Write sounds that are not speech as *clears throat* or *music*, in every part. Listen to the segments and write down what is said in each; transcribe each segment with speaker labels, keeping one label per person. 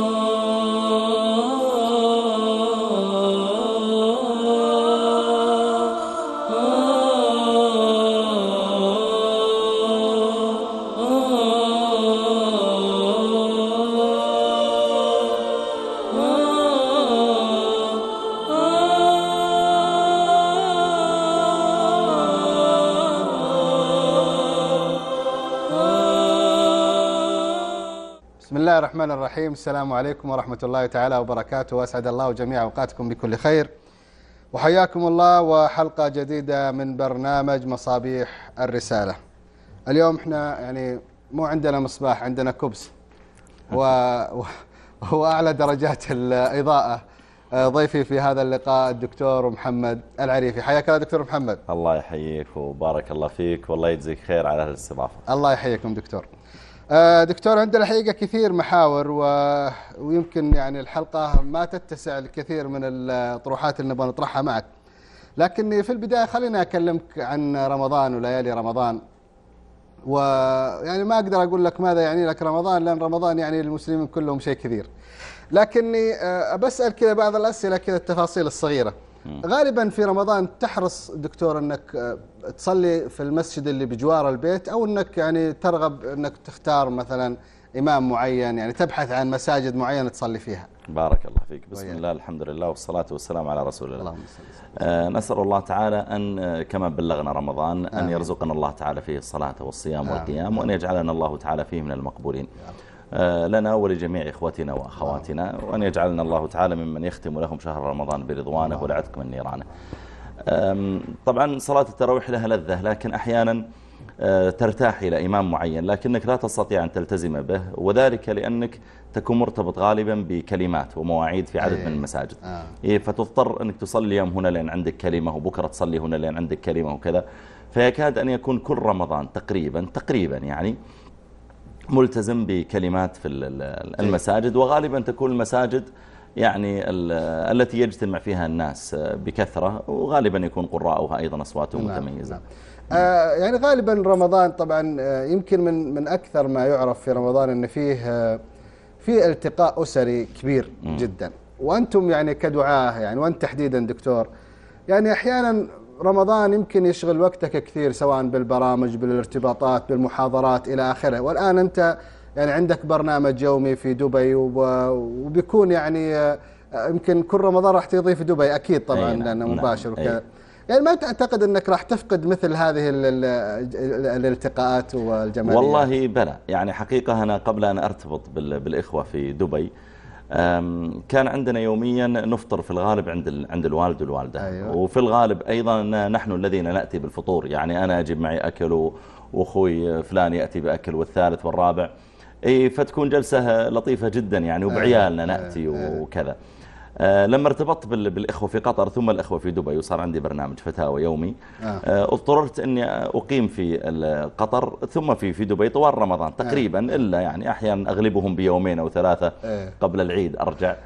Speaker 1: بسم الرحمن الرحيم. السلام عليكم ورحمة الله تعالى وبركاته. وأسعد الله جميع أوقاتكم بكل خير. وحياكم الله وحلقة جديدة من برنامج مصابيح الرسالة. اليوم إحنا يعني مو عندنا مصباح عندنا كبس. و... وهو أعلى درجات الإضاءة. آه، ضيفي في هذا اللقاء الدكتور محمد العريفي. حياك الله دكتور محمد.
Speaker 2: الله يحييك وبارك الله فيك. والله يجزيك خير على هالاستضافة
Speaker 1: الله يحييكم دكتور. دكتور عندنا الحقيقة كثير محاور و... ويمكن يعني الحلقة ما تتسع الكثير من الطروحات اللي نبغى نطرحها معك. لكني في البداية خليني أكلمك عن رمضان وليالي رمضان. ويعني ما أقدر أقول لك ماذا يعني لك رمضان لأن رمضان يعني للمسلمين كلهم شيء كثير. لكني آه، بسأل كذا بعض الأسئلة كذا التفاصيل الصغيرة. غالبا في رمضان تحرص دكتور أنك آه، تصلي في المسجد اللي بجوار البيت أو أنك يعني ترغب أنك تختار مثلا إمام معين يعني تبحث عن مساجد معينة تصلي فيها
Speaker 2: بارك الله فيك بسم
Speaker 1: وياك.
Speaker 2: الله الحمد لله والصلاة والسلام على رسول الله
Speaker 1: اللهم.
Speaker 2: آه، نسأل الله تعالى أن آه، كما بلغنا رمضان أن
Speaker 1: آمين.
Speaker 2: يرزقنا الله تعالى فيه الصلاة والصيام
Speaker 1: آمين.
Speaker 2: والقيام وأن يجعلنا الله تعالى فيه من المقبولين آه، لنا ولجميع إخوتنا وأخواتنا وأن يجعلنا الله تعالى ممن يختم لهم شهر رمضان برضوانه والعتق من نيرانه طبعا صلاة التراويح لها لذة لكن أحيانا آه، ترتاح إلى إمام معين لكنك لا تستطيع أن تلتزم به وذلك لأنك تكون مرتبط غالبا بكلمات ومواعيد في عدد
Speaker 1: إيه.
Speaker 2: من المساجد
Speaker 1: آه.
Speaker 2: إيه فتضطر أنك تصلي اليوم هنا لأن عندك كلمة وبكرة تصلي هنا لأن عندك كلمة وكذا فيكاد أن يكون كل رمضان تقريبا تقريبا يعني ملتزم بكلمات في ال- ال- المساجد وغالبا تكون المساجد يعني ال- التي يجتمع فيها الناس بكثرة وغالبا يكون قراءها أيضا أصواتهم
Speaker 1: نعم،
Speaker 2: متميزة.
Speaker 1: نعم. آه، يعني غالبا رمضان طبعا آه، يمكن من من أكثر ما يعرف في رمضان إن فيه آه، في التقاء أسري كبير جدا. وأنتم يعني كدعاه يعني وأنت تحديدا دكتور يعني أحيانا رمضان يمكن يشغل وقتك كثير سواء بالبرامج بالارتباطات بالمحاضرات إلى آخره. والآن أنت يعني عندك برنامج يومي في دبي وب- وبيكون يعني آه، يمكن كل رمضان راح تقضيه في دبي أكيد طبعا
Speaker 2: أي نعم،
Speaker 1: لأنه
Speaker 2: نعم،
Speaker 1: مباشر. وكذا. يعني ما تعتقد أنك راح تفقد مثل هذه ال ال ال الالتقاءات والجماليه
Speaker 2: والله بلى. يعني حقيقة أنا قبل أن أرتبط بال- بالإخوة في دبي كان عندنا يوميا نفطر في الغالب عند عند الوالد والوالدة.
Speaker 1: أيوة.
Speaker 2: وفي الغالب أيضا نحن الذين نأتي بالفطور. يعني أنا أجيب معي أكل وأخوي فلان يأتي بأكل والثالث والرابع. إي فتكون جلسة لطيفة جدا يعني وبعيالنا نأتي وكذا. آه، لما ارتبطت بال- بالإخوة في قطر ثم الإخوة في دبي وصار عندي برنامج فتاوى يومي
Speaker 1: آه.
Speaker 2: آه، اضطررت أني أقيم في قطر ثم في في دبي طوال رمضان تقريبا إلا يعني أحيانا أغلبهم بيومين أو ثلاثة
Speaker 1: إيه.
Speaker 2: قبل العيد أرجع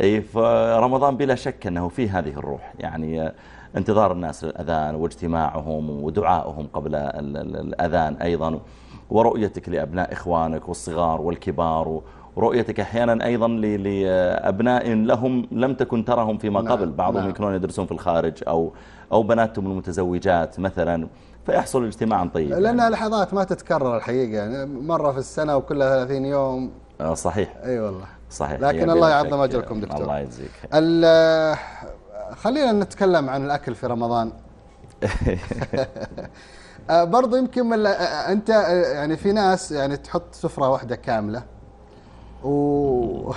Speaker 2: أي فرمضان بلا شك أنه فيه هذه الروح يعني آه، انتظار الناس للأذان واجتماعهم ودعائهم قبل ال- ال- الأذان أيضا ورؤيتك لأبناء إخوانك والصغار والكبار ورؤيتك أحيانا أيضا لأبناء لهم لم تكن ترهم فيما
Speaker 1: نعم،
Speaker 2: قبل بعضهم
Speaker 1: نعم.
Speaker 2: يكونون يدرسون في الخارج أو أو بناتهم المتزوجات مثلا فيحصل اجتماع طيب.
Speaker 1: لانها لحظات ما تتكرر الحقيقة يعني مرة في السنة وكلها 30 يوم.
Speaker 2: آه، صحيح.
Speaker 1: أي والله.
Speaker 2: صحيح.
Speaker 1: لكن الله يعظم. أجركم دكتور.
Speaker 2: الله يجزيك.
Speaker 1: خلينا نتكلم عن الأكل في رمضان. *laughs* *laughs* آه، برضو يمكن آه، أنت يعني في ناس يعني تحط سفرة واحدة كاملة. و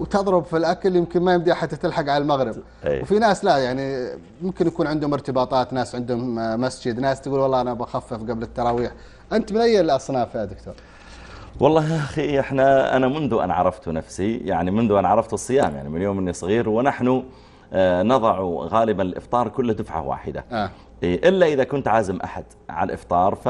Speaker 1: وتضرب في الأكل يمكن ما يمدي حتى تلحق على المغرب.
Speaker 2: أي.
Speaker 1: وفي ناس لا يعني ممكن يكون عندهم ارتباطات ناس عندهم آه، مسجد ناس تقول والله أنا بخفف قبل التراويح. أنت من أي الأصناف يا دكتور؟
Speaker 2: والله يا أخي إحنا أنا منذ أن عرفت نفسي يعني منذ أن عرفت الصيام يعني من يوم أني صغير ونحن آه، نضع غالبا الإفطار كله دفعة واحدة.
Speaker 1: آه.
Speaker 2: إيه، إلا إذا كنت عازم أحد على الإفطار ف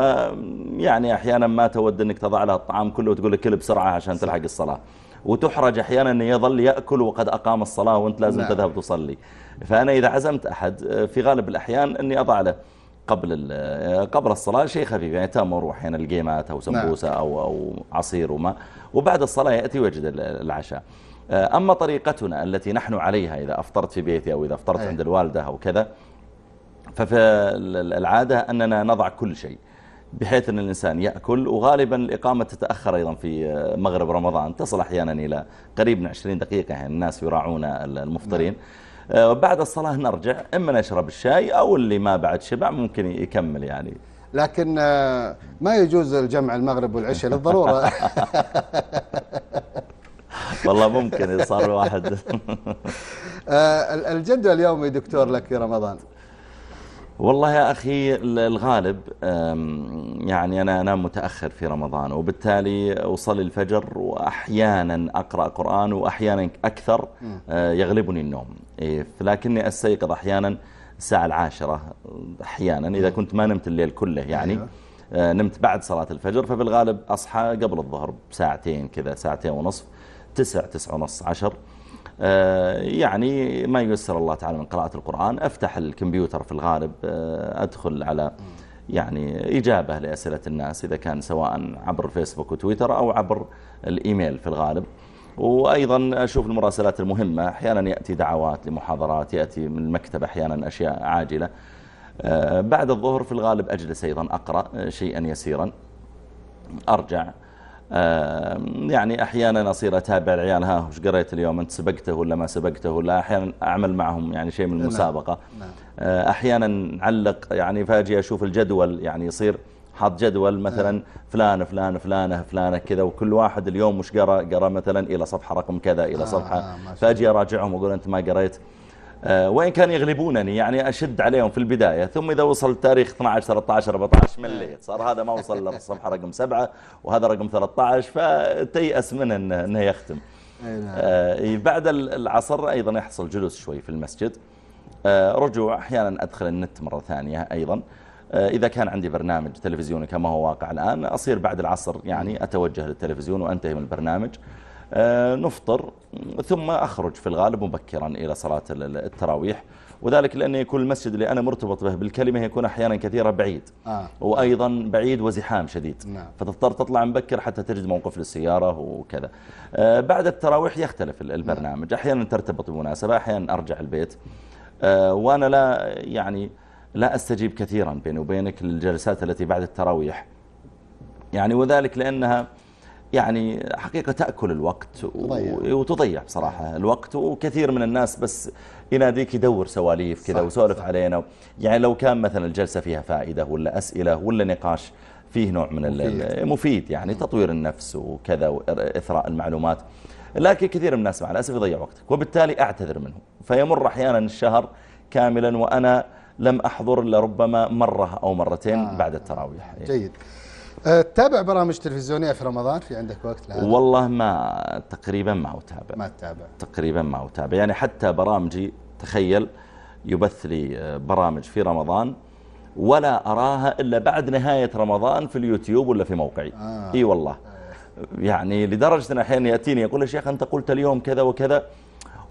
Speaker 2: يعني أحيانا ما تود أنك تضع له الطعام كله وتقول له كل بسرعة عشان تلحق الصلاة. وتحرج أحيانا أن يظل يأكل وقد أقام الصلاة وأنت لازم
Speaker 1: نعم.
Speaker 2: تذهب تصلي. فأنا إذا عزمت أحد آه، في غالب الأحيان أني أضع له قبل قبل الصلاة شيء خفيف يعني تمر وأحيانا الجيمات أو سمبوسة نعم. أو أو عصير وما وبعد الصلاة يأتي ويجد العشاء. أما طريقتنا التي نحن عليها إذا أفطرت في بيتي أو إذا أفطرت عند الوالدة أو كذا ففي العادة أننا نضع كل شيء بحيث أن الإنسان يأكل وغالبا الإقامة تتأخر أيضا في مغرب رمضان. تصل أحيانا إلى قريب من 20 دقيقة يعني الناس يراعون المفطرين. نعم. وبعد الصلاة نرجع إما نشرب الشاي أو اللي ما بعد شبع ممكن يكمل يعني.
Speaker 1: لكن ما يجوز الجمع المغرب والعشاء للضرورة. *laughs*
Speaker 2: والله ممكن صار واحد. *laughs*
Speaker 1: الجدول اليومي دكتور لك في رمضان.
Speaker 2: والله يا أخي الغالب يعني أنا أنام متأخر في رمضان وبالتالي أصلي الفجر وأحيانا أقرأ قرآن وأحيانا أكثر آه، يغلبني النوم. إيه، لكني أستيقظ أحيانا الساعة العاشرة أحيانا إذا كنت ما نمت الليل كله يعني. أيوة. آه، نمت بعد صلاة الفجر ففي الغالب أصحى قبل الظهر بساعتين كذا ساعتين ونصف تسع تسع ونص عشر. يعني ما ييسر الله تعالى من قراءة القرآن. أفتح الكمبيوتر في الغالب آه، أدخل على يعني إجابة لأسئلة الناس إذا كان سواء عبر الفيسبوك وتويتر أو عبر الإيميل في الغالب. وأيضا أشوف المراسلات المهمة. أحيانا يأتي دعوات لمحاضرات يأتي من المكتب أحيانا أشياء عاجلة. آه، بعد الظهر في الغالب أجلس أيضا أقرأ شيئا يسيرا. أرجع. يعني أحيانا أصير أتابع العيال ها وش قريت اليوم؟ أنت سبقته ولا ما سبقته؟ ولا أحيانا أعمل معهم يعني شيء من نعم. المسابقة. نعم. آه، أحيانا نعلق يعني فأجي أشوف الجدول يعني يصير حاط جدول مثلا نعم. فلان فلان فلانة فلانة كذا وكل واحد اليوم مش قرأ؟ قرأ مثلا إلى صفحة رقم كذا إلى آه، صفحة. آه فأجي أراجعهم وأقول أنت ما قريت. وإن كان يغلبونني يعني أشد عليهم في البداية ثم إذا وصل تاريخ 12 13 14 مليت صار هذا ما وصل للصفحة رقم 7 وهذا رقم 13 فتيأس منه إنه يختم. نعم. آه بعد العصر أيضا يحصل جلوس شوي في المسجد. آه رجوع أحيانا أدخل النت مرة ثانية أيضا. آه، إذا كان عندي برنامج تلفزيوني كما هو واقع الآن أصير بعد العصر يعني أتوجه للتلفزيون وأنتهي من البرنامج. آه، نفطر ثم أخرج في الغالب مبكرا إلى صلاة التراويح. وذلك لأن يكون المسجد اللي أنا مرتبط به بالكلمة يكون أحيانا كثيرا بعيد. آه. وأيضا بعيد وزحام شديد. نعم. فتضطر تطلع مبكر حتى تجد موقف للسيارة وكذا. آه بعد التراويح يختلف البرنامج. أحيانا ترتبط بمناسبة أحيانا أرجع البيت. آه وأنا لا يعني لا أستجيب كثيرا بيني وبينك للجلسات التي بعد التراويح. يعني وذلك لأنها يعني حقيقة تأكل الوقت وتضيع بصراحة الوقت وكثير من الناس بس يناديك يدور سواليف كذا وسولف علينا. يعني لو كان مثلا الجلسة فيها فائدة ولا أسئلة ولا نقاش فيه نوع من مفيد, مفيد يعني تطوير النفس وكذا وإثراء المعلومات. لكن كثير من الناس مع الأسف يضيع وقتك وبالتالي أعتذر منه فيمر أحيانا الشهر كاملا وأنا لم أحضر لربما مرة أو مرتين آه. بعد التراويح.
Speaker 1: جيد. أه، تتابع برامج تلفزيونية في رمضان؟ في عندك وقت
Speaker 2: لهذا؟ والله ما تقريبا ما أتابع.
Speaker 1: ما تتابع.
Speaker 2: تقريبا ما أتابع. يعني حتى برامجي تخيل يبث لي أه، برامج في رمضان ولا أراها إلا بعد نهاية رمضان في اليوتيوب ولا في موقعي. آه. إي والله. يعني لدرجة أن أحيانا يأتيني يقول يا شيخ أنت قلت اليوم كذا وكذا.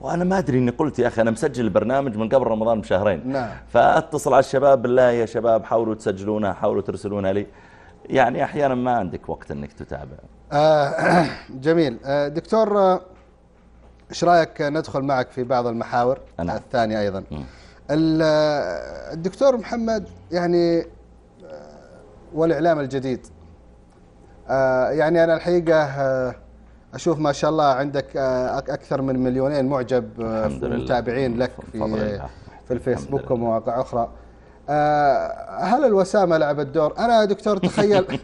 Speaker 2: وأنا ما أدري أني قلت يا أخي أنا مسجل البرنامج من قبل رمضان بشهرين. نعم. فأتصل على الشباب بالله يا شباب حاولوا تسجلونها حاولوا ترسلونها لي. يعني أحيانا ما عندك وقت أنك تتابع.
Speaker 1: آه *clears throat* جميل. آه دكتور آه، إيش رأيك ندخل معك في بعض المحاور أنا. الثانية أيضا؟ م. آه، الدكتور محمد يعني والإعلام الجديد. يعني أنا الحقيقة أشوف ما شاء الله عندك أكثر من مليونين معجب متابعين لك في, في الفيسبوك ومواقع أخرى. آه، هل الوسامة لعبت دور أنا دكتور تخيل. *laughs*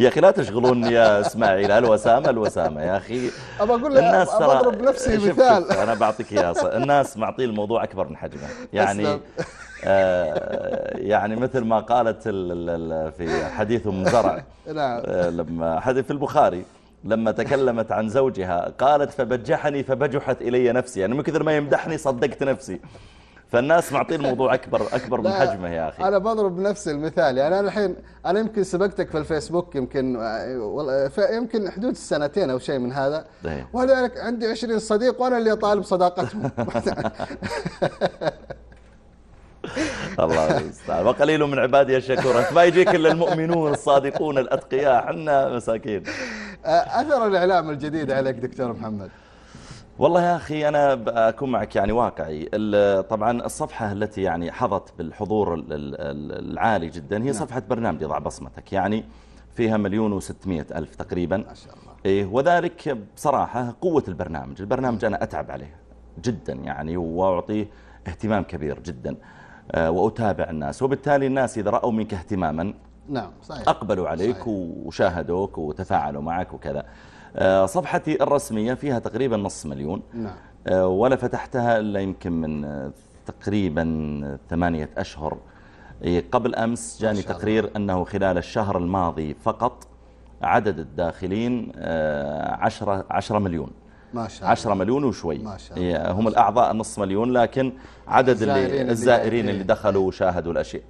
Speaker 2: يا أخي لا تشغلوني يا إسماعيل الوسامة الوسامة. يا أخي
Speaker 1: أبى أقول لك الناس ترى أضرب نفسي مثال.
Speaker 2: أنا بعطيك إياه الناس معطي الموضوع أكبر من حجمه. *laughs* يعني آه يعني مثل ما قالت في حديث أم زرع *laughs* نعم. آه لما حديث في البخاري لما تكلمت عن زوجها قالت فبجحني فبجحت إلي نفسي. يعني من كثر ما يمدحني صدقت نفسي. فالناس معطين الموضوع اكبر أكبر من حجمه يا أخي.
Speaker 1: أنا بضرب نفس المثال يعني أنا الحين أنا يمكن سبقتك في الفيسبوك يمكن والله يمكن حدود السنتين أو شيء من هذا. إيه. ولذلك عندي 20 صديق وأنا اللي طالب صداقتهم. *laughs*
Speaker 2: الله المستعان وقليل من عبادي الشكور ما يجيك إلا المؤمنون الصادقون الأتقياء حنا مساكين.
Speaker 1: آه، أثر الإعلام الجديد عليك دكتور محمد.
Speaker 2: والله يا أخي أنا أكون معك يعني واقعي. طبعا الصفحة التي يعني حظت بالحضور العالي جدا هي نعم. صفحة برنامج ضع بصمتك يعني فيها مليون وستمائة ألف تقريبا. ما شاء الله. إيه وذلك بصراحة قوة البرنامج. البرنامج أنا أتعب عليه جدا يعني وأعطيه اهتمام كبير جدا آه، وأتابع الناس. وبالتالي الناس إذا رأوا منك اهتماما نعم صحيح. أقبلوا عليك صحيح. وشاهدوك وتفاعلوا معك وكذا. صفحتي الرسمية فيها تقريبا نص مليون. نعم. آه، ولا فتحتها إلا يمكن من تقريبا ثمانية أشهر. قبل أمس جاني تقرير أنه خلال الشهر الماضي فقط عدد الداخلين عشرة, عشرة مليون. ما شاء الله. 10 مليون وشوي. ما شاء الله. هم الأعضاء نص مليون لكن عدد اللي الزائرين اللي دخلوا وشاهدوا الأشياء.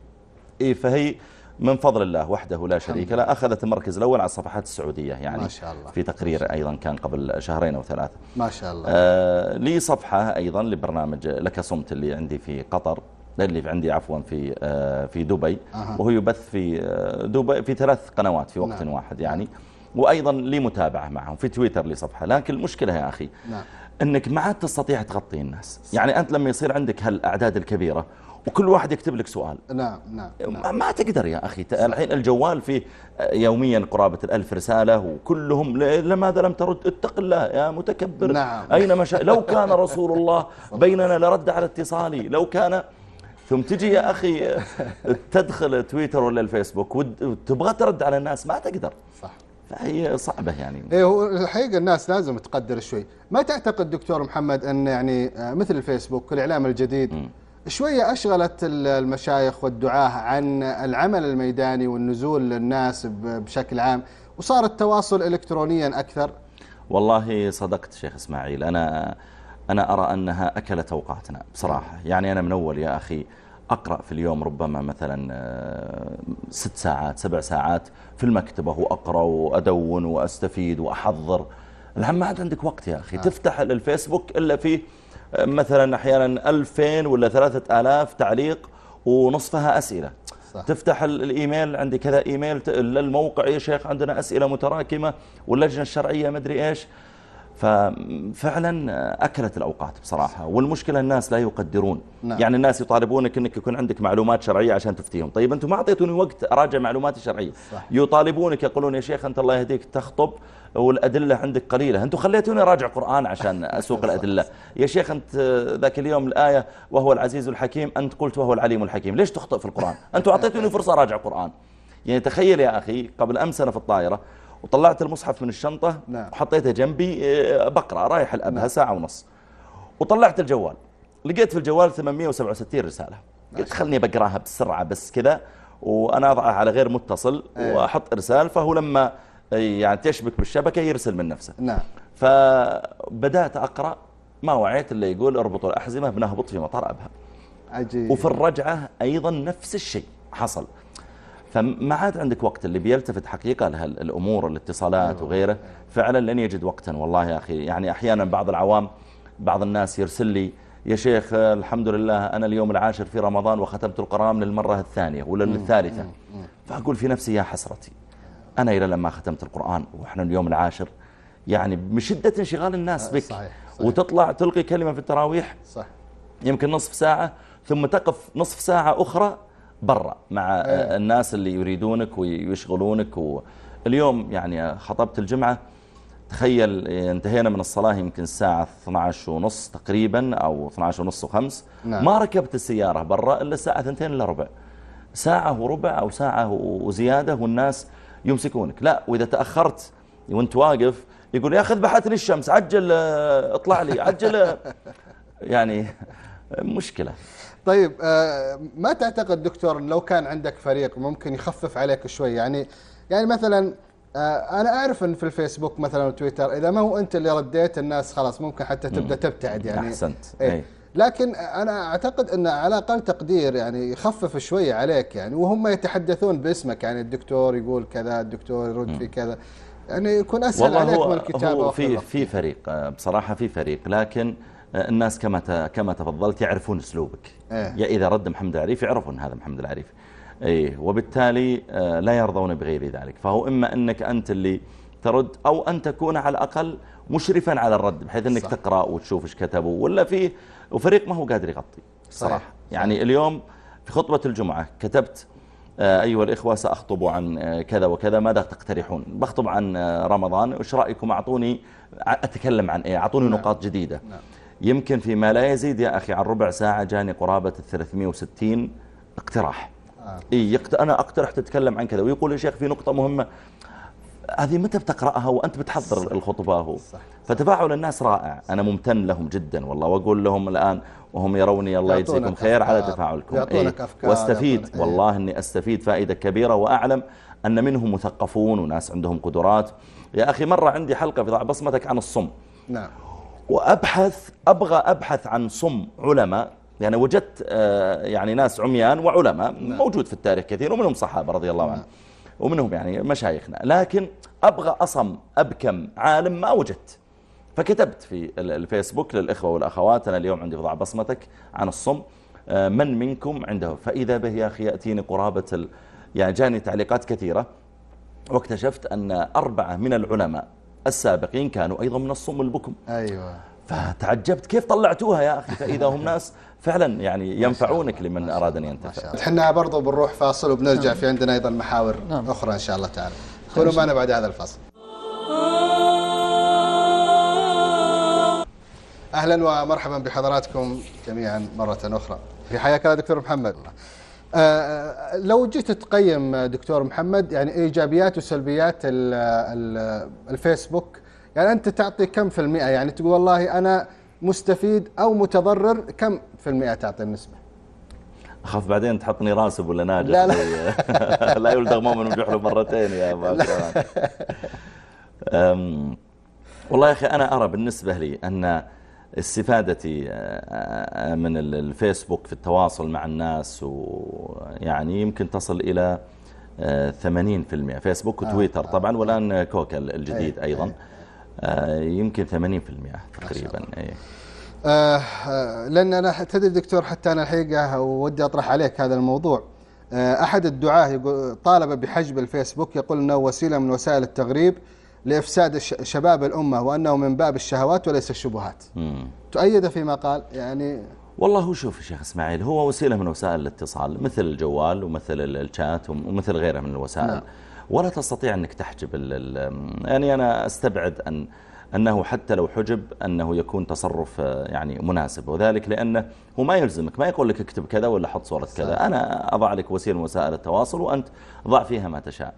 Speaker 2: فهي من فضل الله وحده لا شريك له أخذت المركز الأول على الصفحات السعودية يعني ما شاء الله. في تقرير أيضا كان قبل شهرين أو ثلاثة.
Speaker 1: ما شاء الله.
Speaker 2: آه لي صفحة أيضا لبرنامج لك صمت اللي عندي في قطر اللي عندي عفوا في آه في دبي أه. وهو يبث في آه، دبي في ثلاث قنوات في وقت نعم. واحد يعني. وأيضا لي متابعة معهم في تويتر لي صفحة. لكن المشكلة يا أخي نعم. أنك ما عاد تستطيع تغطي الناس. يعني أنت لما يصير عندك هالأعداد الكبيرة وكل واحد يكتب لك سؤال.
Speaker 1: نعم نعم,
Speaker 2: نعم. ما تقدر يا أخي. الحين الجوال فيه يوميا قرابة الألف رسالة وكلهم لماذا لم ترد؟ اتق الله يا متكبر. نعم. أين مشا لو كان رسول الله بيننا لرد على اتصالي. لو كان ثم تجي يا أخي تدخل تويتر ولا الفيسبوك وتبغى ترد على الناس ما تقدر. صح. فهي صعبة يعني.
Speaker 1: إيه هو الحقيقة الناس لازم تقدر شوي. ما تعتقد دكتور محمد أن يعني آه، مثل الفيسبوك والإعلام الجديد م. شوية أشغلت المشايخ والدعاة عن العمل الميداني والنزول للناس بشكل عام وصار التواصل إلكترونيا أكثر.
Speaker 2: والله صدقت شيخ إسماعيل أنا أنا أرى أنها أكلت أوقاتنا بصراحة. يعني أنا من أول يا أخي أقرأ في اليوم ربما مثلا آه، ست ساعات سبع ساعات في المكتبة وأقرأ وأدون وأستفيد وأحضر. الحين ما عاد عندك وقت يا أخي. آه. تفتح الفيسبوك إلا فيه مثلا أحيانا ألفين ولا ثلاثة آلاف تعليق ونصفها أسئلة صح. تفتح الإيميل عندي كذا إيميل للموقع يا شيخ عندنا أسئلة متراكمة واللجنة الشرعية مدري إيش ففعلا أكلت الأوقات بصراحة والمشكلة الناس لا يقدرون. نعم. يعني الناس يطالبونك أنك يكون عندك معلومات شرعية عشان تفتيهم. طيب أنتم ما أعطيتوني وقت أراجع معلومات شرعية. صح. يطالبونك يقولون يا شيخ أنت الله يهديك تخطب والأدلة عندك قليلة. أنتم خليتوني أراجع قرآن عشان *laughs* أسوق الأدلة. يا شيخ أنت ذاك اليوم الآية وهو العزيز الحكيم أنت قلت وهو العليم الحكيم. ليش تخطئ في القرآن؟ أنتم أعطيتوني فرصة أراجع قرآن. يعني تخيل يا أخي قبل أمس أنا في الطائرة وطلعت المصحف من الشنطة نعم. وحطيته جنبي آه، بقرأ رايح الأبها نعم. ساعة ونص وطلعت الجوال لقيت في الجوال 867 رسالة قلت خلني بقراها بسرعة بس كذا وأنا أضعها على غير متصل أيه. وأحط إرسال فهو لما يعني تشبك بالشبكة يرسل من نفسه نعم. فبدأت أقرأ ما وعيت اللي يقول اربطوا الأحزمة بنهبط في مطار أبها عجيب. وفي الرجعة أيضا نفس الشيء حصل فما عاد عندك وقت اللي بيلتفت حقيقة لهالأمور الاتصالات. وغيره فعلا لن يجد وقتا والله يا أخي يعني أحيانا بعض العوام بعض الناس يرسل لي يا شيخ الحمد لله أنا اليوم العاشر في رمضان وختمت القرآن للمرة الثانية ولا للثالثة فأقول في نفسي يا حسرتي أنا إلى لما ختمت القرآن وإحنا اليوم العاشر يعني من شدة انشغال الناس بك صحيح. صحيح. وتطلع تلقي كلمة في التراويح صح. يمكن نصف ساعة ثم تقف نصف ساعة أخرى برا مع أيه. الناس اللي يريدونك ويشغلونك. اليوم يعني خطبت الجمعة تخيل انتهينا من الصلاة يمكن الساعة 12 ونص تقريبا أو 12 ونص وخمس. نعم. ما ركبت السيارة برا إلا الساعة 2 إلا ربع. ساعة وربع أو ساعة وزيادة والناس يمسكونك. لا وإذا تأخرت وأنت واقف يقول يا أخذ بحثني الشمس عجل اطلع لي عجل. *laughs* يعني مشكلة.
Speaker 1: طيب آه، ما تعتقد دكتور لو كان عندك فريق ممكن يخفف عليك شوي؟ يعني يعني مثلا آه، أنا أعرف إن في الفيسبوك مثلا وتويتر إذا ما هو أنت اللي رديت الناس خلاص ممكن حتى تبدأ تبتعد يعني.
Speaker 2: أحسنت.
Speaker 1: إيه. لكن أنا أعتقد إن على أقل تقدير يعني يخفف شوية عليك يعني وهم يتحدثون باسمك يعني الدكتور يقول كذا الدكتور يرد في كذا. يعني يكون أسهل عليك من الكتابة
Speaker 2: هو في في فريق آه، بصراحة في فريق لكن الناس كما كما تفضلت يعرفون اسلوبك إيه؟ يا إذا رد محمد العريف يعرفون هذا محمد العريف إيه وبالتالي آه، لا يرضون بغير ذلك فهو إما أنك أنت اللي ترد أو أن تكون على الأقل مشرفا على الرد بحيث أنك صح. تقرأ وتشوف إيش كتبوا ولا في وفريق ما هو قادر يغطي صراحة صحيح. يعني. اليوم في خطبة الجمعة كتبت آه، أيها الإخوة سأخطب عن آه، كذا وكذا ماذا تقترحون بخطب عن رمضان وش رأيكم أعطوني أتكلم عن إيه أعطوني نعم. نقاط جديدة نعم. يمكن فيما لا يزيد يا أخي عن ربع ساعة جاني قرابة 360 اقتراح. آه. إيه يقت... أنا أقترح تتكلم عن كذا. ويقول يا شيخ في نقطة مهمة. هذه متى بتقرأها وأنت بتحضر صح. الخطبة هو؟ صح. فتفاعل الناس رائع. أنا ممتن لهم جدا والله. وأقول لهم الآن وهم يروني الله يجزيكم خير على تفاعلكم.
Speaker 1: إيه؟
Speaker 2: واستفيد. إيه؟ والله أني أستفيد فائدة كبيرة. وأعلم أن منهم مثقفون وناس عندهم قدرات. يا أخي مرة عندي حلقة في ضع بصمتك عن الصم.
Speaker 1: نعم.
Speaker 2: وأبحث أبغى أبحث عن صم علماء يعني وجدت آه، يعني ناس عميان وعلماء. موجود في التاريخ كثير ومنهم صحابة رضي الله عنهم. ومنهم يعني مشايخنا لكن أبغى أصم أبكم عالم ما وجدت فكتبت في الفيسبوك للإخوة والأخوات أنا اليوم عندي بضع بصمتك عن الصم آه، من منكم عنده فإذا به يا أخي يأتيني قرابة. يعني جاني تعليقات كثيرة واكتشفت أن أربعة من العلماء السابقين كانوا أيضا من الصم البكم.
Speaker 1: أيوة.
Speaker 2: فتعجبت. كيف طلعتوها يا أخي؟ فإذا هم ناس فعلا يعني ينفعونك لمن أراد أن ينتفع.
Speaker 1: إحنا برضو بنروح فاصل وبنرجع في عندنا أيضا محاور نعم. أخرى إن شاء الله تعالى. كونوا معنا بعد هذا الفاصل. أهلا ومرحبا بحضراتكم جميعا مرة أخرى. في حياك الله دكتور محمد. آه، لو جيت تقيم دكتور محمد يعني إيجابيات وسلبيات الفيسبوك يعني أنت تعطي كم في المئة؟ يعني تقول والله أنا مستفيد أو متضرر كم في المئة تعطي النسبة؟
Speaker 2: أخاف بعدين تحطني راسب ولا ناجح؟
Speaker 1: لا لا. *laughs*
Speaker 2: لا يلدغ مؤمن بجحر مرتين يا أبو والله يا أخي أنا أرى بالنسبة لي أن استفادتي آه، من الفيسبوك في التواصل مع الناس ويعني يمكن تصل إلى 80% آه، فيسبوك وتويتر آه، طبعا والآن كوكا الجديد أيضا. يمكن 80% تقريبا أي.
Speaker 1: آه لأن أنا تدري دكتور حتى أنا الحقيقة ودي أطرح عليك هذا الموضوع. آه أحد الدعاة يقول طالب بحجب الفيسبوك يقول أنه وسيلة من وسائل التغريب لإفساد شباب الأمة وأنه من باب الشهوات وليس الشبهات. تؤيد فيما قال؟ يعني
Speaker 2: والله هو شوف شيخ إسماعيل هو وسيلة من وسائل الاتصال مثل الجوال ومثل الشات ومثل غيرها من الوسائل. نعم. ولا تستطيع أنك تحجب يعني أنا أستبعد أن أنه حتى لو حجب أنه يكون تصرف يعني مناسب. وذلك لأنه هو ما يلزمك ما يقول لك اكتب كذا ولا حط صورة كذا. أنا أضع لك وسيلة من وسائل التواصل وأنت ضع فيها ما تشاء.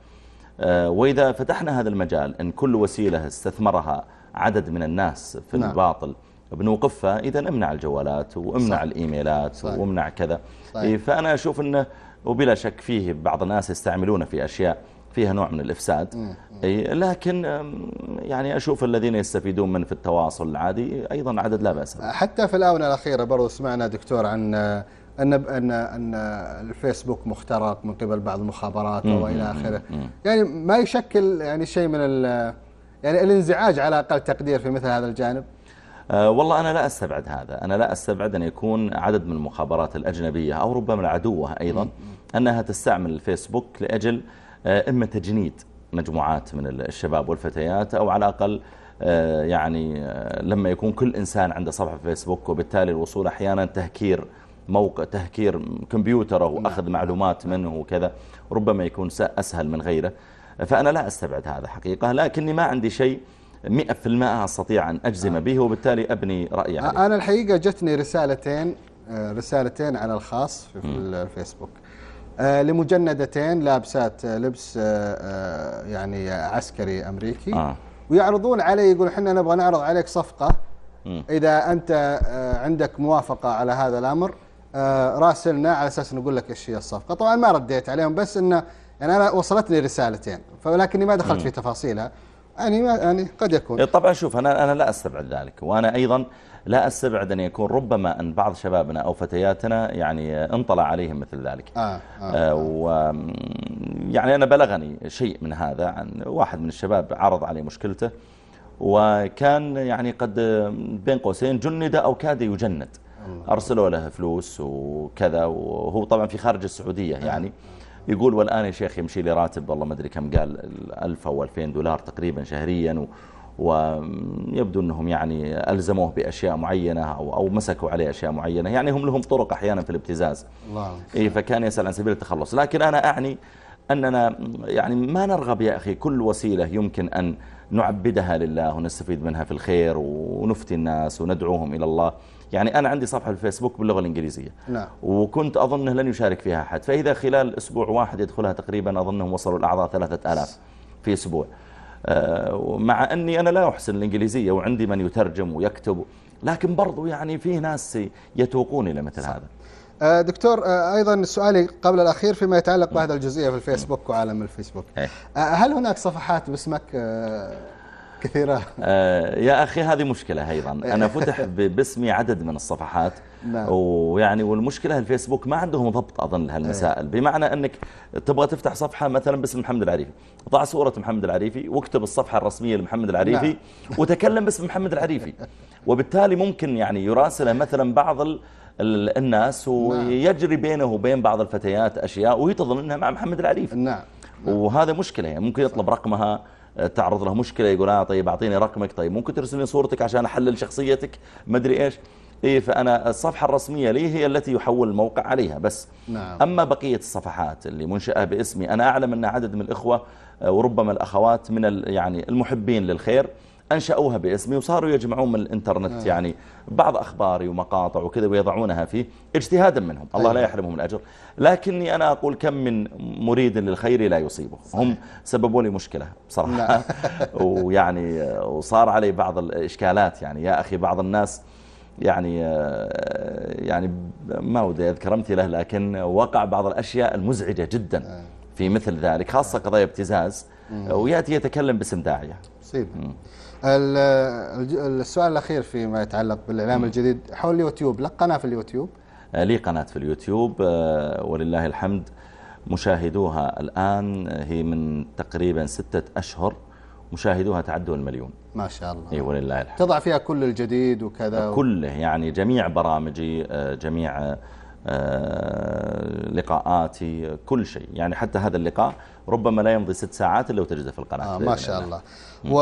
Speaker 2: وإذا فتحنا هذا المجال إن كل وسيلة استثمرها عدد من الناس في نعم. الباطل بنوقفها إذا امنع الجوالات وامنع صح. الإيميلات صح. وامنع كذا صح. إيه، فأنا أشوف أنه وبلا شك فيه بعض الناس يستعملونه في أشياء فيها نوع من الإفساد أي لكن يعني أشوف الذين يستفيدون من في التواصل العادي أيضا عدد لا بأس
Speaker 1: حتى في الآونة الأخيرة برضو سمعنا دكتور عن أن أن أن الفيسبوك مخترق من قبل بعض المخابرات وإلى آخره. يعني ما يشكل يعني شيء من يعني الانزعاج على أقل تقدير في مثل هذا الجانب؟
Speaker 2: أه والله أنا لا أستبعد هذا. أنا لا أستبعد أن يكون عدد من المخابرات الأجنبية أو ربما العدوة أيضا أنها تستعمل الفيسبوك لأجل أه إما تجنيد مجموعات من الشباب والفتيات أو على الأقل أه يعني أه، لما يكون كل إنسان عنده صفحة في فيسبوك وبالتالي الوصول أحيانا تهكير موقع تهكير كمبيوتره وأخذ نعم. معلومات منه وكذا ربما يكون أسهل من غيره فأنا لا أستبعد هذا حقيقة لكني ما عندي شيء مئة في المائة أستطيع أن أجزم آه. به وبالتالي أبني رأيي عليه
Speaker 1: أنا الحقيقة جتني رسالتين آه، رسالتين على الخاص في, في الفيسبوك آه، لمجندتين لابسات لبس يعني عسكري أمريكي آه. ويعرضون علي يقول إحنا نبغى نعرض عليك صفقة إذا أنت عندك موافقة على هذا الأمر آه، راسلنا على أساس نقول لك إيش هي الصفقة. طبعا ما رديت عليهم بس إنه يعني أنا وصلتني رسالتين ولكني ما دخلت في تفاصيلها. يعني ما يعني قد يكون.
Speaker 2: إيه، طبعا شوف أنا أنا لا أستبعد ذلك وأنا أيضا لا أستبعد أن يكون ربما أن بعض شبابنا أو فتياتنا يعني انطلع عليهم مثل ذلك.
Speaker 1: آه آه آه
Speaker 2: و يعني أنا بلغني شيء من هذا عن واحد من الشباب عرض علي مشكلته وكان يعني قد بين قوسين جند أو كاد يجند. أرسلوا له فلوس وكذا. وهو طبعا في خارج السعودية يعني. يقول والآن يا شيخ يمشي لي راتب والله ما أدري كم قال ألف أو ألفين دولار تقريبا شهريا. و ويبدو أنهم يعني ألزموه بأشياء معينة أو, أو مسكوا عليه أشياء معينة. يعني هم لهم طرق أحيانا في الابتزاز. الله. إيه فكان يسأل عن سبيل التخلص. لكن أنا أعني أننا يعني ما نرغب يا أخي كل وسيلة يمكن أن نعبدها لله ونستفيد منها في الخير ونفتي الناس وندعوهم إلى الله. يعني أنا عندي صفحة في الفيسبوك باللغة الإنجليزية. نعم. وكنت أظنه لن يشارك فيها أحد. فإذا خلال أسبوع واحد يدخلها تقريبا أظنهم وصلوا الأعضاء ثلاثة ألاف في أسبوع. آه، مع أني أنا لا أحسن الإنجليزية وعندي من يترجم ويكتب لكن برضو يعني في ناس يتوقون إلى مثل صح. هذا.
Speaker 1: آه، دكتور آه، أيضا سؤالي قبل الأخير فيما يتعلق بهذا الجزئية في الفيسبوك وعالم الفيسبوك. إيه. هل هناك صفحات باسمك؟ كثيرة
Speaker 2: آه يا أخي هذه مشكلة أيضا أنا فتح *laughs* باسمي عدد من الصفحات نعم. ويعني والمشكلة الفيسبوك ما عندهم ضبط أظن لهالمسائل إيه. بمعنى أنك تبغى تفتح صفحة مثلا باسم محمد العريفي ضع صورة محمد العريفي واكتب الصفحة الرسمية لمحمد العريفي نعم. *laughs* وتكلم باسم محمد العريفي وبالتالي ممكن يعني يراسله مثلا بعض الناس نعم. ويجري بينه وبين بعض الفتيات أشياء وهي تظن أنها مع محمد العريفي نعم. وهذا مشكلة يعني ممكن يطلب رقمها تعرض له مشكلة يقول آه طيب أعطيني رقمك. طيب ممكن ترسلني صورتك عشان أحلل شخصيتك؟ ما أدري إيش. إيه فأنا الصفحة الرسمية لي هي التي يحول الموقع عليها. بس نعم. أما بقية الصفحات اللي منشأة باسمي أنا أعلم أن عدد من الإخوة آه، وربما الأخوات من يعني المحبين للخير أنشأوها باسمي وصاروا يجمعون من الإنترنت آه. يعني بعض أخباري ومقاطع وكذا ويضعونها فيه اجتهادا منهم الله لا يحرمهم الأجر لكني أنا أقول كم من مريد للخير لا يصيبه صحيح. هم سببوا لي مشكلة بصراحة نعم. *laughs* ويعني وصار علي بعض الإشكالات يعني يا أخي بعض الناس يعني يعني ما ودي أذكر أمثلة لكن وقع بعض الأشياء المزعجة جدا آه. في مثل ذلك خاصة قضايا ابتزاز ويأتي يتكلم باسم داعية
Speaker 1: صيب السؤال الأخير فيما يتعلق بالإعلام الجديد حول اليوتيوب. لك قناة في اليوتيوب.
Speaker 2: آه، لي قناة في اليوتيوب. آه، ولله الحمد. مشاهدوها الآن هي من تقريبا ستة أشهر. مشاهدوها تعدوا المليون.
Speaker 1: ما شاء الله.
Speaker 2: اي ولله الحمد.
Speaker 1: تضع فيها كل الجديد وكذا
Speaker 2: كله يعني جميع برامجي آه، جميع لقاءاتي كل شيء. يعني حتى هذا اللقاء ربما لا يمضي ست ساعات إلا وتجده في القناة.
Speaker 1: آه ما شاء الله.
Speaker 2: و...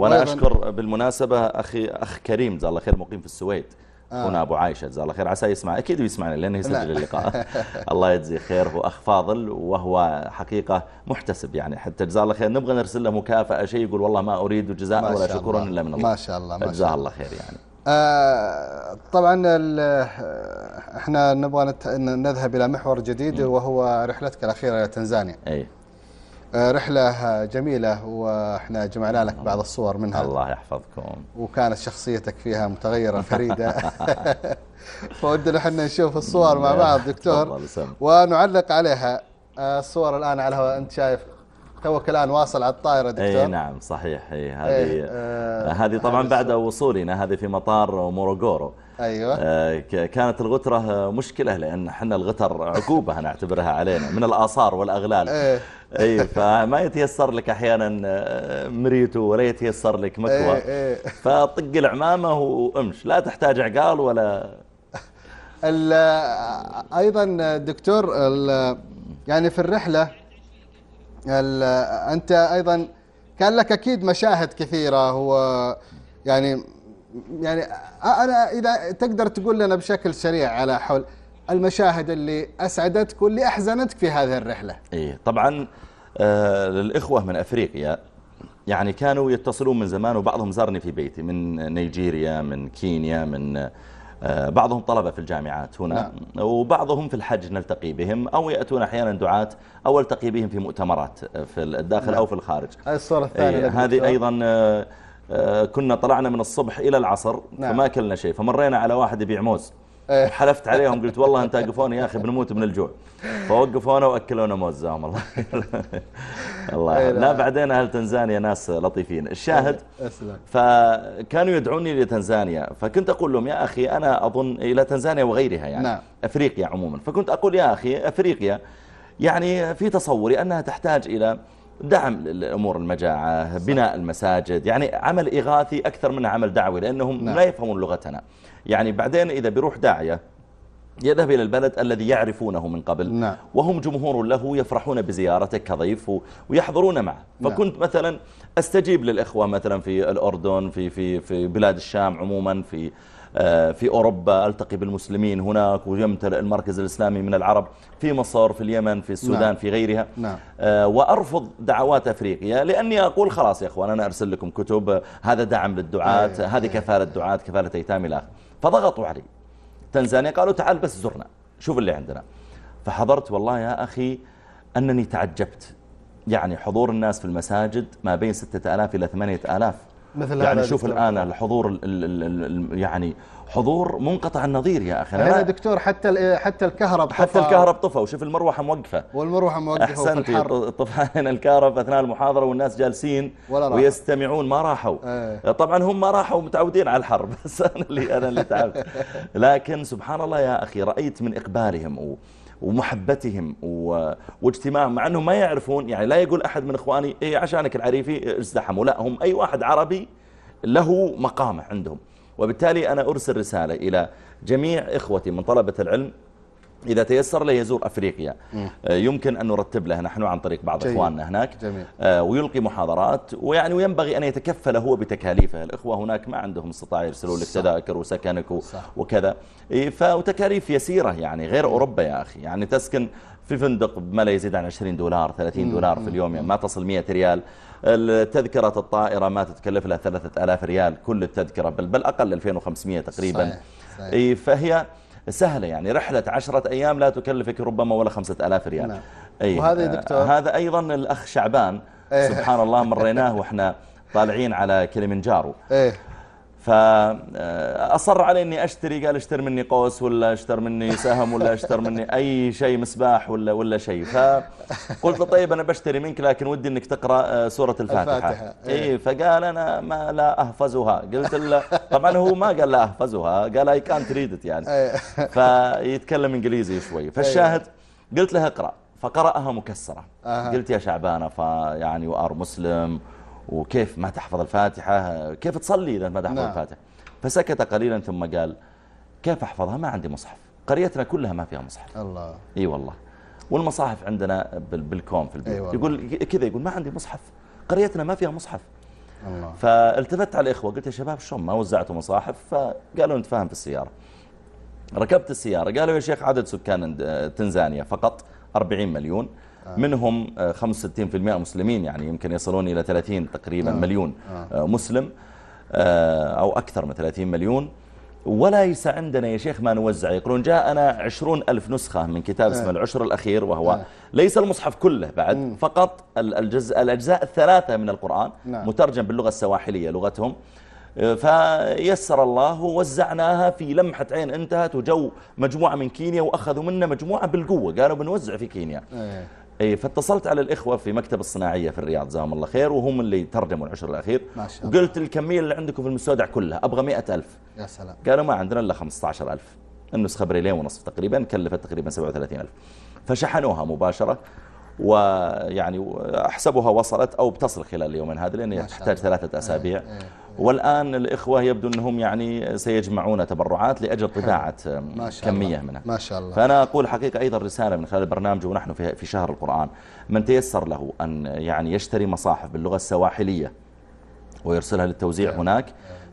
Speaker 2: وأنا أشكر بالمناسبة أخي أخ كريم جزاه الله خير مقيم في السويد. آه. هنا أبو عايشة جزاه الله خير. عسى يسمع. أكيد يسمعني لأنه يسجل اللقاء. *laughs* الله يجزيه خير. هو أخ فاضل وهو حقيقة محتسب. يعني حتى جزاه الله خير. نبغى نرسل له مكافأة شيء يقول والله ما أريد جزاء ولا شكرا إلا من الله.
Speaker 1: ما شاء الله
Speaker 2: جزاه الله خير يعني.
Speaker 1: آه طبعا إحنا نبغى نذهب إلى محور جديد وهو رحلتك الأخيرة إلى تنزانيا أي. آه، رحلة جميلة وإحنا جمعنا لك بعض الصور منها.
Speaker 2: الله يحفظكم.
Speaker 1: وكانت شخصيتك فيها متغيرة *laughs* فريدة. *laughs* فودنا إحنا نشوف الصور مع بعض دكتور. ونعلق عليها آه، الصور الآن على الهواء أنت شايف توك الآن واصل على الطائرة دكتور.
Speaker 2: اي نعم صحيح. اي هذه إيه آه هذه طبعا بعد وصولنا هذه في مطار موروغورو
Speaker 1: أيوة.
Speaker 2: آه كانت الغترة مشكلة لأن إحنا الغتر عقوبة نعتبرها علينا من الآثار والأغلال. إيه. اي فما يتيسر لك أحيانا آه، مريتو ولا يتيسر لك مكوى. إيه فطق العمامة وأمش. لا تحتاج عقال ولا
Speaker 1: أيضا دكتور يعني في الرحلة أنت أيضا كان لك أكيد مشاهد كثيرة هو يعني يعني أنا إذا تقدر تقول لنا بشكل سريع على حول المشاهد اللي أسعدتك واللي أحزنتك في هذه الرحلة.
Speaker 2: إيه طبعا آه للإخوة من أفريقيا يعني كانوا يتصلون من زمان وبعضهم زارني في بيتي من نيجيريا من كينيا من بعضهم طلبة في الجامعات هنا نعم. وبعضهم في الحج نلتقي بهم أو يأتون أحيانا دعاة أو ألتقي بهم في مؤتمرات في الداخل نعم. أو في الخارج
Speaker 1: هذه الصورة الثانية
Speaker 2: إيه، هذه أيضا آه، آه، كنا طلعنا من الصبح إلى العصر نعم. فما كلنا شيء فمرينا على واحد يبيع موز. حلفت عليهم قلت والله أنت توقفوني يا أخي بنموت من الجوع. فوقفونا وأكلونا موز زاهم *laughs* الله الله إيه، لا. بعدين أهل تنزانيا ناس لطيفين. الشاهد إيه، فكانوا يدعوني لتنزانيا. فكنت أقول لهم يا أخي أنا أظن إلى تنزانيا وغيرها يعني نعم. أفريقيا عموما. فكنت أقول يا أخي أفريقيا يعني في تصوري أنها تحتاج إلى دعم الأمور المجاعة بناء المساجد يعني عمل إغاثي أكثر من عمل دعوي لأنهم نعم. لا يفهمون لغتنا يعني بعدين إذا بيروح داعية يذهب إلى البلد الذي يعرفونه من قبل
Speaker 1: نعم.
Speaker 2: وهم جمهور له يفرحون بزيارته كضيف ويحضرون معه
Speaker 1: نعم.
Speaker 2: فكنت مثلا أستجيب للإخوة مثلا في الأردن في, في, في بلاد الشام عموما في في أوروبا ألتقي بالمسلمين هناك ويمتلئ المركز الإسلامي من العرب في مصر في اليمن في السودان
Speaker 1: نعم.
Speaker 2: في غيرها.
Speaker 1: نعم.
Speaker 2: آه، وأرفض دعوات أفريقيا لأني أقول خلاص يا أخوان أنا أرسل لكم كتب آه، هذا دعم للدعاة
Speaker 1: أيه،
Speaker 2: هذه كفالة دعاة كفالة أيتام إلى آخره. فضغطوا علي. تنزانيا قالوا تعال بس زرنا شوف اللي عندنا. فحضرت والله يا أخي أنني تعجبت. يعني حضور الناس في المساجد ما بين ستة آلاف إلى ثمانية آلاف.
Speaker 1: مثل
Speaker 2: يعني شوف. الآن الحضور ال ال ال ال يعني حضور منقطع النظير يا أخي.
Speaker 1: هنا
Speaker 2: أنا
Speaker 1: دكتور حتى حتى الكهرب
Speaker 2: حتى
Speaker 1: طفى.
Speaker 2: الكهرب طفى وشوف المروحة موقفة.
Speaker 1: والمروحة
Speaker 2: موقفة
Speaker 1: الحر.
Speaker 2: طفى هنا الكهرب أثناء المحاضرة والناس جالسين. ويستمعون ما راحوا.
Speaker 1: إيه.
Speaker 2: طبعا هم ما راحوا متعودين على الحرب *laughs* بس أنا اللي أنا اللي تعبت. لكن سبحان الله يا أخي رأيت من إقبالهم و ومحبتهم. واجتماعهم مع أنهم ما يعرفون يعني لا يقول أحد من إخواني إيه عشانك العريفي ازدحموا لا هم أي واحد عربي له مقامه عندهم وبالتالي أنا أرسل رسالة إلى جميع إخوتي من طلبة العلم إذا تيسر له يزور أفريقيا. آه، يمكن أن نرتب له. نحن عن طريق بعض
Speaker 1: جيد.
Speaker 2: إخواننا هناك.
Speaker 1: جميل.
Speaker 2: آه، ويلقي محاضرات. ويعني وينبغي أن يتكفل هو بتكاليفه. الإخوة هناك ما عندهم استطاعة يرسلوا لك. تذاكر وسكنك
Speaker 1: صح.
Speaker 2: وكذا. فوتكاليف يسيرة يعني غير أوروبا يا أخي. يعني تسكن في فندق ما لا يزيد عن 20 دولار 30 دولار في اليوم. يعني ما تصل 100 ريال. التذكرة الطائرة ما تتكلف لها 3000 ريال كل التذكرة بل, بل أقل 2500 تقريبا.
Speaker 1: صحيح، صحيح.
Speaker 2: فهي سهلة يعني رحلة عشرة أيام لا تكلفك ربما ولا خمسة ألاف ريال
Speaker 1: نعم.
Speaker 2: أي
Speaker 1: وهذا
Speaker 2: آه،
Speaker 1: دكتور؟
Speaker 2: هذا أيضا الأخ شعبان
Speaker 1: إيه.
Speaker 2: سبحان الله مريناه وإحنا طالعين على كليمنجارو
Speaker 1: إيه
Speaker 2: فأصر علي أني أشتري قال اشتر مني قوس ولا اشتر مني سهم ولا اشتر مني أي شيء مسباح ولا ولا شيء. فقلت له طيب أنا بشتري منك لكن ودي أنك تقرأ آه، سورة الفاتحة,
Speaker 1: الفاتحة، إيه.
Speaker 2: إيه فقال أنا ما لا أحفظها. قلت له طبعا هو ما قال لا أحفظها قال I can't read it يعني.
Speaker 1: إيه.
Speaker 2: فيتكلم إنجليزي شوي. فالشاهد قلت له اقرأ. فقرأها مكسرة. قلت يا شعبانة فيعني وأر مسلم وكيف ما تحفظ الفاتحة كيف تصلي إذا ما تحفظ
Speaker 1: نعم.
Speaker 2: الفاتحة. فسكت قليلا ثم قال كيف أحفظها؟ ما عندي مصحف. قريتنا كلها ما فيها مصحف.
Speaker 1: الله.
Speaker 2: إي والله. والمصاحف عندنا بال- بالكوم في البيت.
Speaker 1: إي والله.
Speaker 2: يقول كذا يقول ما عندي مصحف. قريتنا ما فيها مصحف.
Speaker 1: الله.
Speaker 2: فالتفت على الإخوة قلت يا شباب شلون ما وزعتوا مصاحف؟ فقالوا نتفاهم في السيارة. ركبت السيارة قالوا يا شيخ عدد سكان تنزانيا فقط 40 مليون. منهم آه، 65% مسلمين يعني يمكن يصلون إلى 30 تقريبا
Speaker 1: آه.
Speaker 2: مليون
Speaker 1: آه.
Speaker 2: آه، مسلم آه، أو أكثر من 30 مليون وليس عندنا يا شيخ ما نوزع يقولون جاءنا عشرون ألف نسخة من كتاب اسمه
Speaker 1: آه.
Speaker 2: العشر الأخير وهو
Speaker 1: آه.
Speaker 2: ليس المصحف كله بعد فقط ال- الجزء الأجزاء الثلاثة من القرآن
Speaker 1: نعم.
Speaker 2: مترجم باللغة السواحلية لغتهم فيسر الله ووزعناها في لمحة عين انتهت وجو مجموعة من كينيا وأخذوا منا مجموعة بالقوة قالوا بنوزع في كينيا
Speaker 1: إيه
Speaker 2: اي فاتصلت على الإخوة في مكتب الصناعية في الرياض جزاهم الله خير وهم اللي ترجموا العشر الأخير.
Speaker 1: ما شاء الله.
Speaker 2: وقلت الكمية اللي عندكم في المستودع كلها أبغى مئة ألف.
Speaker 1: يا سلام.
Speaker 2: قالوا ما عندنا إلا 15000 النسخة بريلين ونصف تقريبا كلفت تقريبا 37000 فشحنوها مباشرة. ويعني أحسبها وصلت أو بتصل خلال اليومين هذا لأن
Speaker 1: ما شاء
Speaker 2: تحتاج. ثلاثة أسابيع.
Speaker 1: إيه، إيه.
Speaker 2: والآن الإخوة يبدو أنهم يعني سيجمعون تبرعات لأجل طباعة
Speaker 1: ما شاء
Speaker 2: كمية
Speaker 1: الله.
Speaker 2: منها.
Speaker 1: ما شاء الله.
Speaker 2: فأنا أقول حقيقة أيضا رسالة من خلال البرنامج ونحن في في شهر القرآن. من تيسر له أن يعني يشتري مصاحف باللغة السواحلية ويرسلها للتوزيع هناك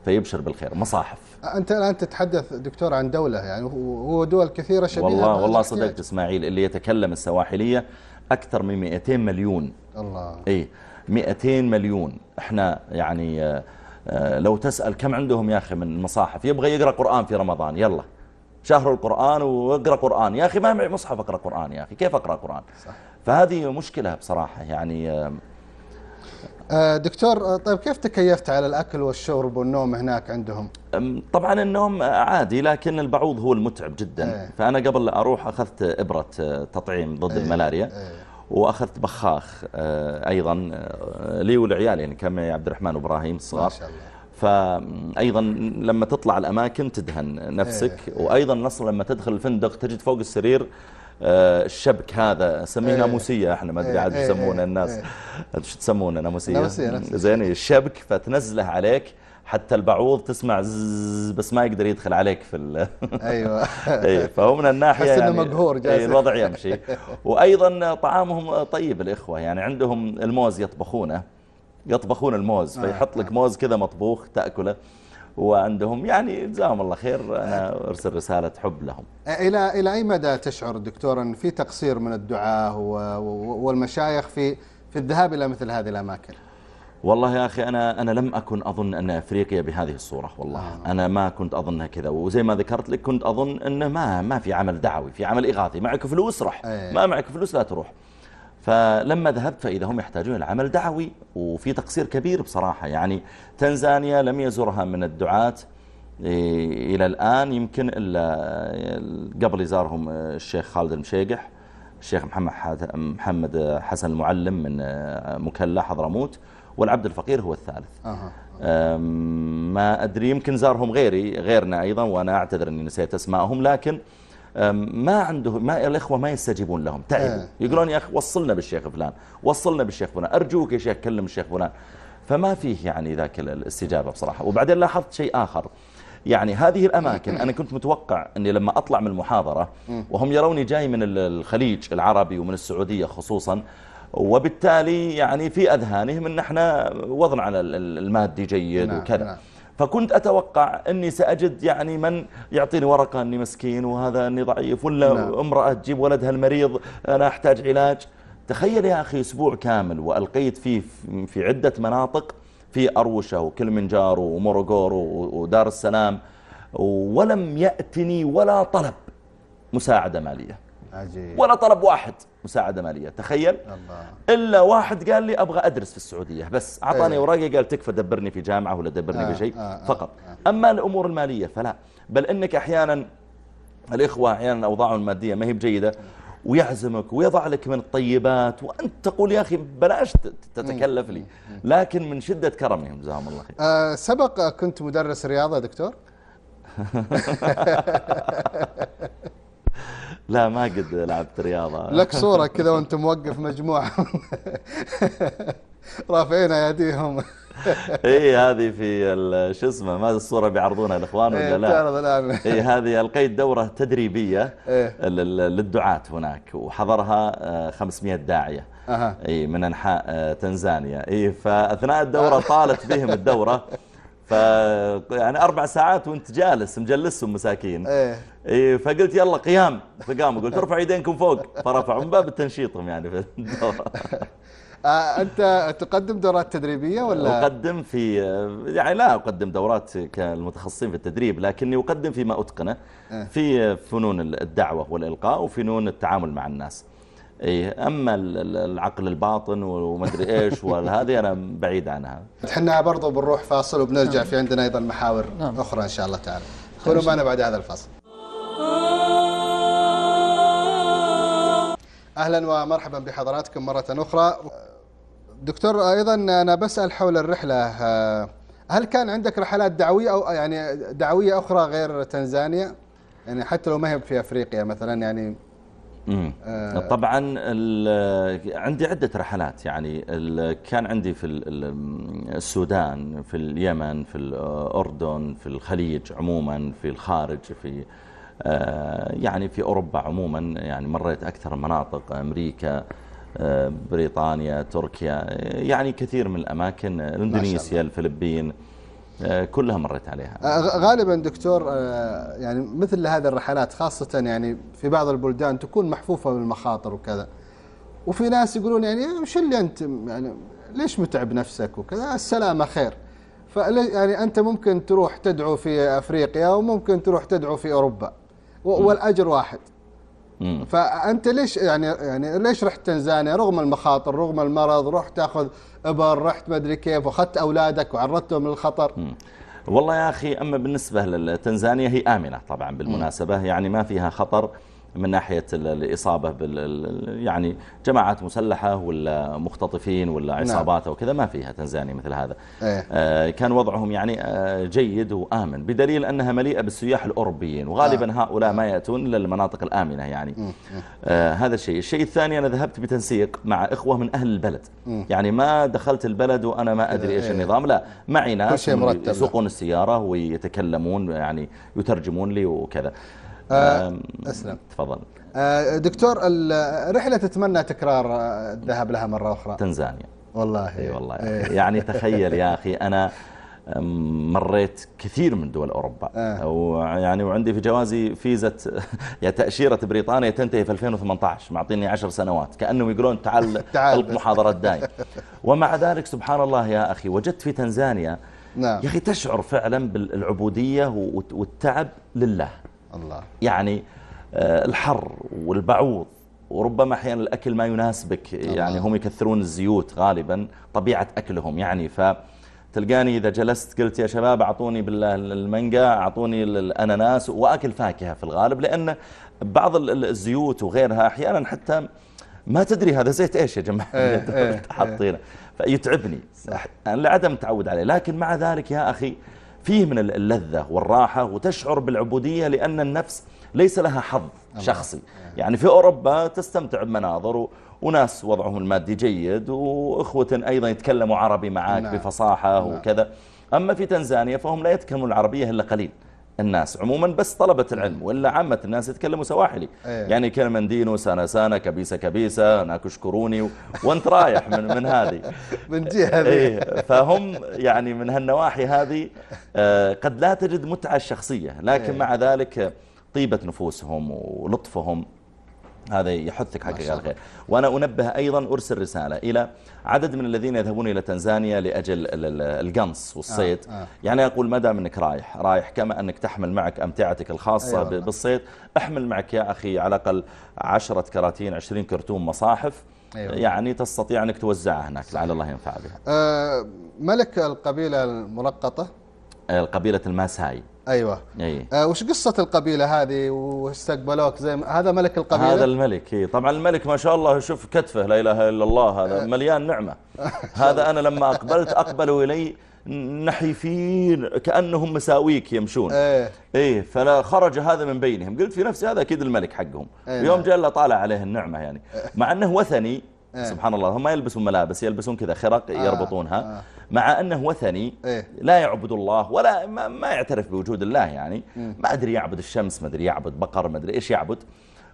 Speaker 2: فيبشر بالخير. مصاحف.
Speaker 1: أنت الآن تتحدث دكتور عن دولة يعني هو دول كثيرة شبيهة
Speaker 2: والله والله. صدقت إسماعيل اللي يتكلم السواحلية. أكثر من 200 مليون.
Speaker 1: الله.
Speaker 2: اي 200 مليون. إحنا يعني آه، آه، لو تسأل كم عندهم يا أخي من مصاحف يبغى يقرأ قرآن في رمضان. يلا. شهر القرآن واقرأ قرآن. يا أخي ما معي مصحف أقرأ قرآن يا أخي. كيف أقرأ قرآن؟
Speaker 1: صح.
Speaker 2: فهذه مشكلة بصراحة. يعني آه،
Speaker 1: دكتور آه، طيب كيف تكيفت على الأكل والشرب والنوم هناك عندهم
Speaker 2: طبعا النوم عادي لكن البعوض هو المتعب جدا
Speaker 1: إيه.
Speaker 2: فأنا قبل أروح أخذت إبرة آه، تطعيم ضد
Speaker 1: إيه،
Speaker 2: الملاريا
Speaker 1: إيه.
Speaker 2: وأخذت بخاخ آه، أيضا آه، لي ولعيال يعني كان معي عبد الرحمن وإبراهيم
Speaker 1: ما
Speaker 2: الصغار
Speaker 1: شاء الله
Speaker 2: فأيضا لما تطلع الأماكن تدهن نفسك
Speaker 1: إيه.
Speaker 2: وأيضا نصل لما تدخل الفندق تجد فوق السرير آه، الشبك هذا سميه
Speaker 1: إيه.
Speaker 2: ناموسية إحنا ما أدري
Speaker 1: إيه،
Speaker 2: عاد
Speaker 1: إيه،
Speaker 2: يسمونه
Speaker 1: إيه،
Speaker 2: الناس
Speaker 1: إيه.
Speaker 2: شو تسمونه
Speaker 1: الشيء.
Speaker 2: زين الشبك فتنزله عليك حتى البعوض تسمع زز بس ما يقدر يدخل عليك في ال... *laughs*
Speaker 1: أيوه
Speaker 2: إيه، فهو من
Speaker 1: الناحية
Speaker 2: يعني
Speaker 1: مقهور جالس.
Speaker 2: إيه، الوضع يمشي وأيضا طعامهم طيب الإخوة يعني عندهم الموز يطبخونه يطبخون الموز
Speaker 1: آه،
Speaker 2: فيحط لك موز كذا مطبوخ تأكله وعندهم يعني جزاهم الله خير أنا أرسل رسالة حب لهم.
Speaker 1: إلى إلى أي مدى تشعر دكتور إن في تقصير من الدعاة والمشايخ في في الذهاب إلى مثل هذه الأماكن؟
Speaker 2: والله يا أخي أنا, أنا لم أكن أظن أن أفريقيا بهذه الصورة والله.
Speaker 1: آه.
Speaker 2: أنا ما كنت أظنها كذا وزي ما ذكرت لك كنت أظن أنه ما, ما في عمل دعوي في عمل إغاثي معك فلوس رح
Speaker 1: أيه.
Speaker 2: ما معك فلوس لا تروح. فلما ذهبت فإذا هم يحتاجون إلى عمل دعوي وفي تقصير كبير بصراحة يعني تنزانيا لم يزورها من الدعاة إيه، إلى الآن يمكن إلا قبل يزارهم الشيخ خالد المشيقح الشيخ محمد حسن المعلم من مكلا حضرموت والعبد الفقير هو الثالث. ما أدري يمكن زارهم غيري غيرنا أيضا وأنا أعتذر أني نسيت أسمائهم لكن ما عنده ما الإخوة ما يستجيبون لهم. تعبوا
Speaker 1: إيه.
Speaker 2: يقولون يا أخي وصلنا بالشيخ فلان وصلنا بالشيخ فلان أرجوك يا شيخ كلم الشيخ فلان. فما فيه يعني ذاك الاستجابة بصراحة. وبعدين لاحظت شيء آخر. يعني هذه الأماكن أنا كنت متوقع أني لما أطلع من المحاضرة وهم يروني جاي من ال- الخليج العربي ومن السعودية خصوصا وبالتالي يعني في أذهانهم أن إحنا وضعنا على ال- ال- المادي جيد
Speaker 1: نعم،
Speaker 2: وكذا.
Speaker 1: نعم.
Speaker 2: فكنت أتوقع أني سأجد يعني من يعطيني ورقة أني مسكين وهذا أني ضعيف ولا
Speaker 1: نعم.
Speaker 2: امرأة تجيب ولدها المريض أنا أحتاج علاج. تخيل يا أخي أسبوع كامل وألقيت فيه في- عدة مناطق في أروشة وكلمنجارو ومورغورو ودار السلام ولم يأتني ولا طلب مساعدة مالية.
Speaker 1: عجيب.
Speaker 2: ولا طلب واحد. مساعدة مالية. تخيل؟
Speaker 1: الله.
Speaker 2: إلا واحد قال لي أبغى أدرس في السعودية. بس أعطاني
Speaker 1: إيه.
Speaker 2: أوراقي قال تكفى دبرني في جامعة ولا دبرني
Speaker 1: آه،
Speaker 2: بشيء
Speaker 1: آه، آه،
Speaker 2: فقط. أما الأمور المالية فلا. بل إنك أحيانا الإخوة أحيانا أوضاعهم المادية ما هي بجيدة ويعزمك ويضع لك من الطيبات وأنت تقول يا أخي بلاش تتكلف لي. لكن من شدة كرمهم جزاهم الله خير.
Speaker 1: آه سبق كنت مدرس رياضة دكتور؟ *laughs*
Speaker 2: لا ما قد لعبت رياضة.
Speaker 1: لك *laughs* صورة كذا وأنت موقف مجموعة. رافعين ايديهم
Speaker 2: إي هذه في شو اسمه ما الصورة بيعرضونها الإخوان ولا
Speaker 1: إيه،
Speaker 2: لا؟
Speaker 1: تعرض الآن.
Speaker 2: إي هذه القيت دورة تدريبية
Speaker 1: إيه.
Speaker 2: لل- للدعاة هناك وحضرها آه، 500 داعية.
Speaker 1: أها.
Speaker 2: إي من أنحاء آه، تنزانيا. إي فأثناء الدورة طالت بهم الدورة. ف يعني أربع ساعات وأنت جالس مجلسهم مساكين.
Speaker 1: إيه.
Speaker 2: إي فقلت يلا قيام فقاموا قلت ارفعوا يدينكم فوق. فرفعوا من باب تنشيطهم يعني في الدورة. *laughs*
Speaker 1: آه أنت تقدم دورات تدريبية ولا؟
Speaker 2: أقدم في يعني لا أقدم دورات كالمتخصصين في التدريب لكني أقدم فيما أتقنه
Speaker 1: إيه.
Speaker 2: في فنون الدعوة والإلقاء وفنون التعامل مع الناس. إيه أما ال- ال- العقل الباطن ومدري إيش *laughs* وهذه أنا بعيد عنها
Speaker 1: إحنا برضو بنروح فاصل وبنرجع في عندنا أيضا محاور
Speaker 3: نعم.
Speaker 1: أخرى إن شاء الله تعالى كونوا معنا بعد هذا الفصل أهلا ومرحبا بحضراتكم مرة أخرى دكتور أيضا أنا بسأل حول الرحلة آه، هل كان عندك رحلات دعوية أو يعني دعوية أخرى غير تنزانيا يعني حتى لو ما هي في أفريقيا مثلا يعني. آه.
Speaker 2: طبعا عندي عدة رحلات يعني كان عندي في ال- ال- السودان في اليمن في الأردن في الخليج عموما في الخارج في آه، يعني في أوروبا عموما يعني مريت أكثر مناطق أمريكا آه، بريطانيا تركيا يعني كثير من الأماكن إندونيسيا الفلبين كلها مريت عليها.
Speaker 1: آه، غالبا دكتور آه، يعني مثل هذه الرحلات خاصة يعني في بعض البلدان تكون محفوفة بالمخاطر وكذا. وفي ناس يقولون يعني وش اللي أنت يعني ليش متعب نفسك وكذا؟ السلامة خير. يعني أنت ممكن تروح تدعو في أفريقيا وممكن تروح تدعو في أوروبا. والأجر واحد.
Speaker 2: مم.
Speaker 1: فأنت ليش يعني يعني ليش رحت تنزانيا؟ رغم المخاطر رغم المرض رحت تاخذ إبر رحت ما أدري كيف وأخذت أولادك وعرضتهم للخطر.
Speaker 2: مم. والله يا أخي أما بالنسبة لتنزانيا هي آمنة طبعا بالمناسبة. يعني ما فيها خطر. من ناحية الإصابة بال يعني جماعات مسلحة ولا مختطفين ولا
Speaker 1: نعم.
Speaker 2: عصابات أو كذا ما فيها تنزانيا مثل هذا.
Speaker 1: إيه.
Speaker 2: آه، كان وضعهم يعني آه، جيد وآمن بدليل أنها مليئة بالسياح الأوروبيين وغالبا هؤلاء ما يأتون إلا المناطق الآمنة يعني. آه، هذا الشيء. الشيء الثاني أنا ذهبت بتنسيق مع إخوة من أهل البلد. يعني ما دخلت البلد وأنا ما أدري إيش
Speaker 1: إيه.
Speaker 2: النظام لا. معي ناس. يسوقون السيارة ويتكلمون يعني يترجمون لي وكذا.
Speaker 1: آه،
Speaker 2: آم،
Speaker 1: أسلم.
Speaker 2: تفضل
Speaker 1: آه، دكتور الرحلة تتمنى تكرار الذهاب لها مرة أخرى
Speaker 2: تنزانيا
Speaker 1: والله
Speaker 2: إي والله
Speaker 1: إيه.
Speaker 2: يا *laughs* أخي. يعني تخيل يا أخي أنا مريت كثير من دول أوروبا
Speaker 1: آه.
Speaker 2: ويعني وعندي في جوازي فيزا يعني تأشيرة بريطانيا تنتهي في 2018 معطيني 10 سنوات كأنهم يقولون تعال *laughs*
Speaker 1: تعال.
Speaker 2: محاضرات *laughs* دايم ومع ذلك سبحان الله يا أخي وجدت في تنزانيا
Speaker 1: نعم
Speaker 2: يا أخي تشعر فعلا بالعبودية والت- والتعب لله
Speaker 1: الله.
Speaker 2: يعني آه، الحر والبعوض وربما أحيانا الأكل ما يناسبك. يعني هم يكثرون الزيوت غالبا طبيعة أكلهم يعني. فتلقاني إذا جلست قلت يا شباب أعطوني بالله المانجا أعطوني الأناناس وأكل فاكهة في الغالب لأن بعض ال- ال- الزيوت وغيرها أحيانا حتى ما تدري هذا زيت إيش يا جماعة؟
Speaker 1: إيه،
Speaker 2: اللي *laughs*
Speaker 1: إيه،
Speaker 2: أنتم حاطينه. فيتعبني. لعدم تعود عليه. لكن مع ذلك يا أخي فيه من اللذة والراحة وتشعر بالعبودية لأن النفس ليس لها حظ شخصي. يعني في أوروبا تستمتع بمناظر وناس وضعهم المادي جيد وإخوة أيضا يتكلموا عربي معك
Speaker 1: نعم.
Speaker 2: بفصاحة وكذا. أما في تنزانيا فهم لا يتكلمون العربية إلا قليل. الناس عموما بس طلبة العلم وإلا عامة الناس يتكلموا سواحلي
Speaker 1: إيه.
Speaker 2: يعني كلمة دينو سانا سانا كبيسة كبيسة هناك اشكروني و... وانت رايح من, من هذه *laughs*
Speaker 1: من جهة.
Speaker 2: إيه فهم يعني من هالنواحي هذه آه، قد لا تجد متعة الشخصية لكن
Speaker 1: إيه.
Speaker 2: مع ذلك طيبة نفوسهم ولطفهم هذا يحثك حقيقة الخير وأنا أنبه أيضا أرسل رسالة إلى عدد من الذين يذهبون إلى تنزانيا لأجل ال- ال- القنص والصيد.
Speaker 1: آه، آه.
Speaker 2: يعني أقول ما دام أنك رايح رايح كما أنك تحمل معك أمتعتك الخاصة
Speaker 1: أيوة.
Speaker 2: بالصيد. أحمل معك يا أخي على الأقل عشرة كراتين عشرين كرتون مصاحف.
Speaker 1: أيوة.
Speaker 2: يعني تستطيع أنك توزعها هناك لعل الله ينفع بها.
Speaker 1: آه، ملك القبيلة الملقطة؟
Speaker 2: قبيلة الماساي.
Speaker 1: أيوة.
Speaker 2: أي.
Speaker 1: آه، وش قصة القبيلة هذه واستقبلوك زي ما هذا ملك القبيلة؟
Speaker 2: هذا الملك إيه. طبعا الملك ما شاء الله شوف كتفه لا إله إلا الله هذا مليان نعمة. *laughs* هذا أنا لما أقبلت أقبلوا إلي نحيفين كأنهم مساويك يمشون.
Speaker 1: إيه.
Speaker 2: إيه فلا خرج هذا من بينهم. قلت في نفسي هذا أكيد الملك حقهم.
Speaker 1: إيه
Speaker 2: يوم
Speaker 1: نعم.
Speaker 2: جاء الله طالع عليه النعمة يعني. مع أنه وثني
Speaker 1: إيه.
Speaker 2: سبحان الله هم ما يلبسون ملابس يلبسون كذا خرق يربطونها
Speaker 1: آه.
Speaker 2: مع أنه وثني
Speaker 1: إيه.
Speaker 2: لا يعبد الله ولا ما, ما يعترف بوجود الله يعني ما أدري يعبد الشمس ما أدري يعبد بقر ما أدري إيش يعبد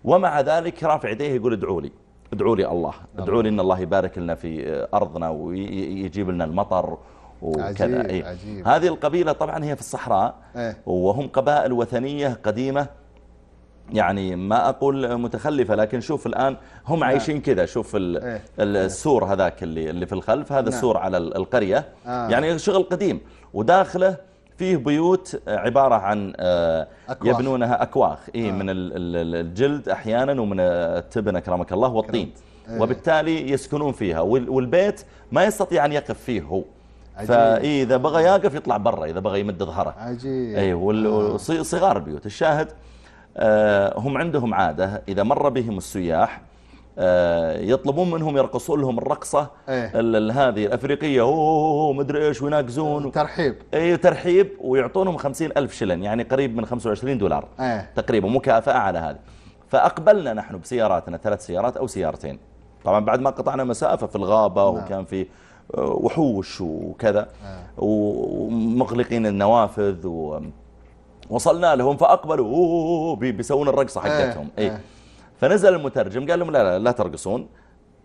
Speaker 2: ومع ذلك رافع يديه يقول ادعوا لي ادعوا لي الله ادعوا لي إن الله يبارك لنا في أرضنا ويجيب لنا المطر وكذا
Speaker 1: عجيب،
Speaker 2: إيه.
Speaker 1: عجيب.
Speaker 2: هذه القبيلة طبعا هي في الصحراء
Speaker 1: إيه.
Speaker 2: وهم قبائل وثنية قديمة يعني ما أقول متخلفة لكن شوف الآن هم عايشين كذا. شوف ال-
Speaker 1: إيه.
Speaker 2: السور هذاك اللي اللي في الخلف هذا السور على ال- القرية.
Speaker 1: آه.
Speaker 2: يعني شغل قديم. وداخله فيه بيوت عبارة عن آه،
Speaker 1: أكواخ.
Speaker 2: يبنونها أكواخ. إيه من ال- ال- الجلد أحيانا ومن التبن أكرمك الله والطين.
Speaker 1: إيه.
Speaker 2: وبالتالي يسكنون فيها. وال- والبيت ما يستطيع أن يقف فيه هو. فإذا بغى يقف يطلع برا إذا بغى يمد ظهره.
Speaker 1: عجيب.
Speaker 2: اي وصغار البيوت. الشاهد آه، هم عندهم عادة. إذا مر بهم السياح آه، يطلبون منهم يرقصون لهم الرقصة
Speaker 1: إيه.
Speaker 2: هذه الأفريقية. أوه مدري إيش ويناقزون.
Speaker 1: ترحيب.
Speaker 2: اي ترحيب ويعطونهم خمسين ألف شلن يعني قريب من 25 دولار
Speaker 1: إيه.
Speaker 2: تقريبا مكافأة على هذه. فأقبلنا نحن بسياراتنا ثلاث سيارات أو سيارتين. طبعا بعد ما قطعنا مسافة في الغابة وكان في آه، وحوش وكذا. ومغلقين النوافذ و وصلنا لهم فأقبلوا. أوه بيسوون الرقصة حقتهم.
Speaker 1: إيه،
Speaker 2: إيه.
Speaker 1: إيه.
Speaker 2: فنزل المترجم قال لهم لا لا لا ترقصون.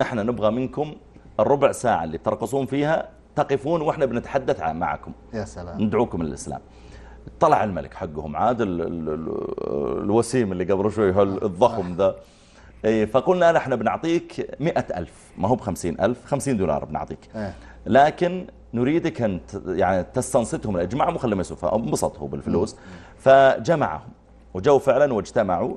Speaker 2: إحنا نبغى منكم الربع ساعة اللي ترقصون فيها تقفون وإحنا بنتحدث معكم.
Speaker 1: يا سلام.
Speaker 2: ندعوكم للإسلام. طلع الملك حقهم عاد ال ال ال الوسيم اللي قبل شوي الضخم ذا *laughs* إيه، فقلنا نحن بنعطيك مئة ألف. ما هو بخمسين ألف خمسين دولار بنعطيك.
Speaker 1: إيه.
Speaker 2: لكن نريدك أن يعني تستنصتهم يسووا فانبسط هو بالفلوس. فجمعهم وجو فعلا واجتمعوا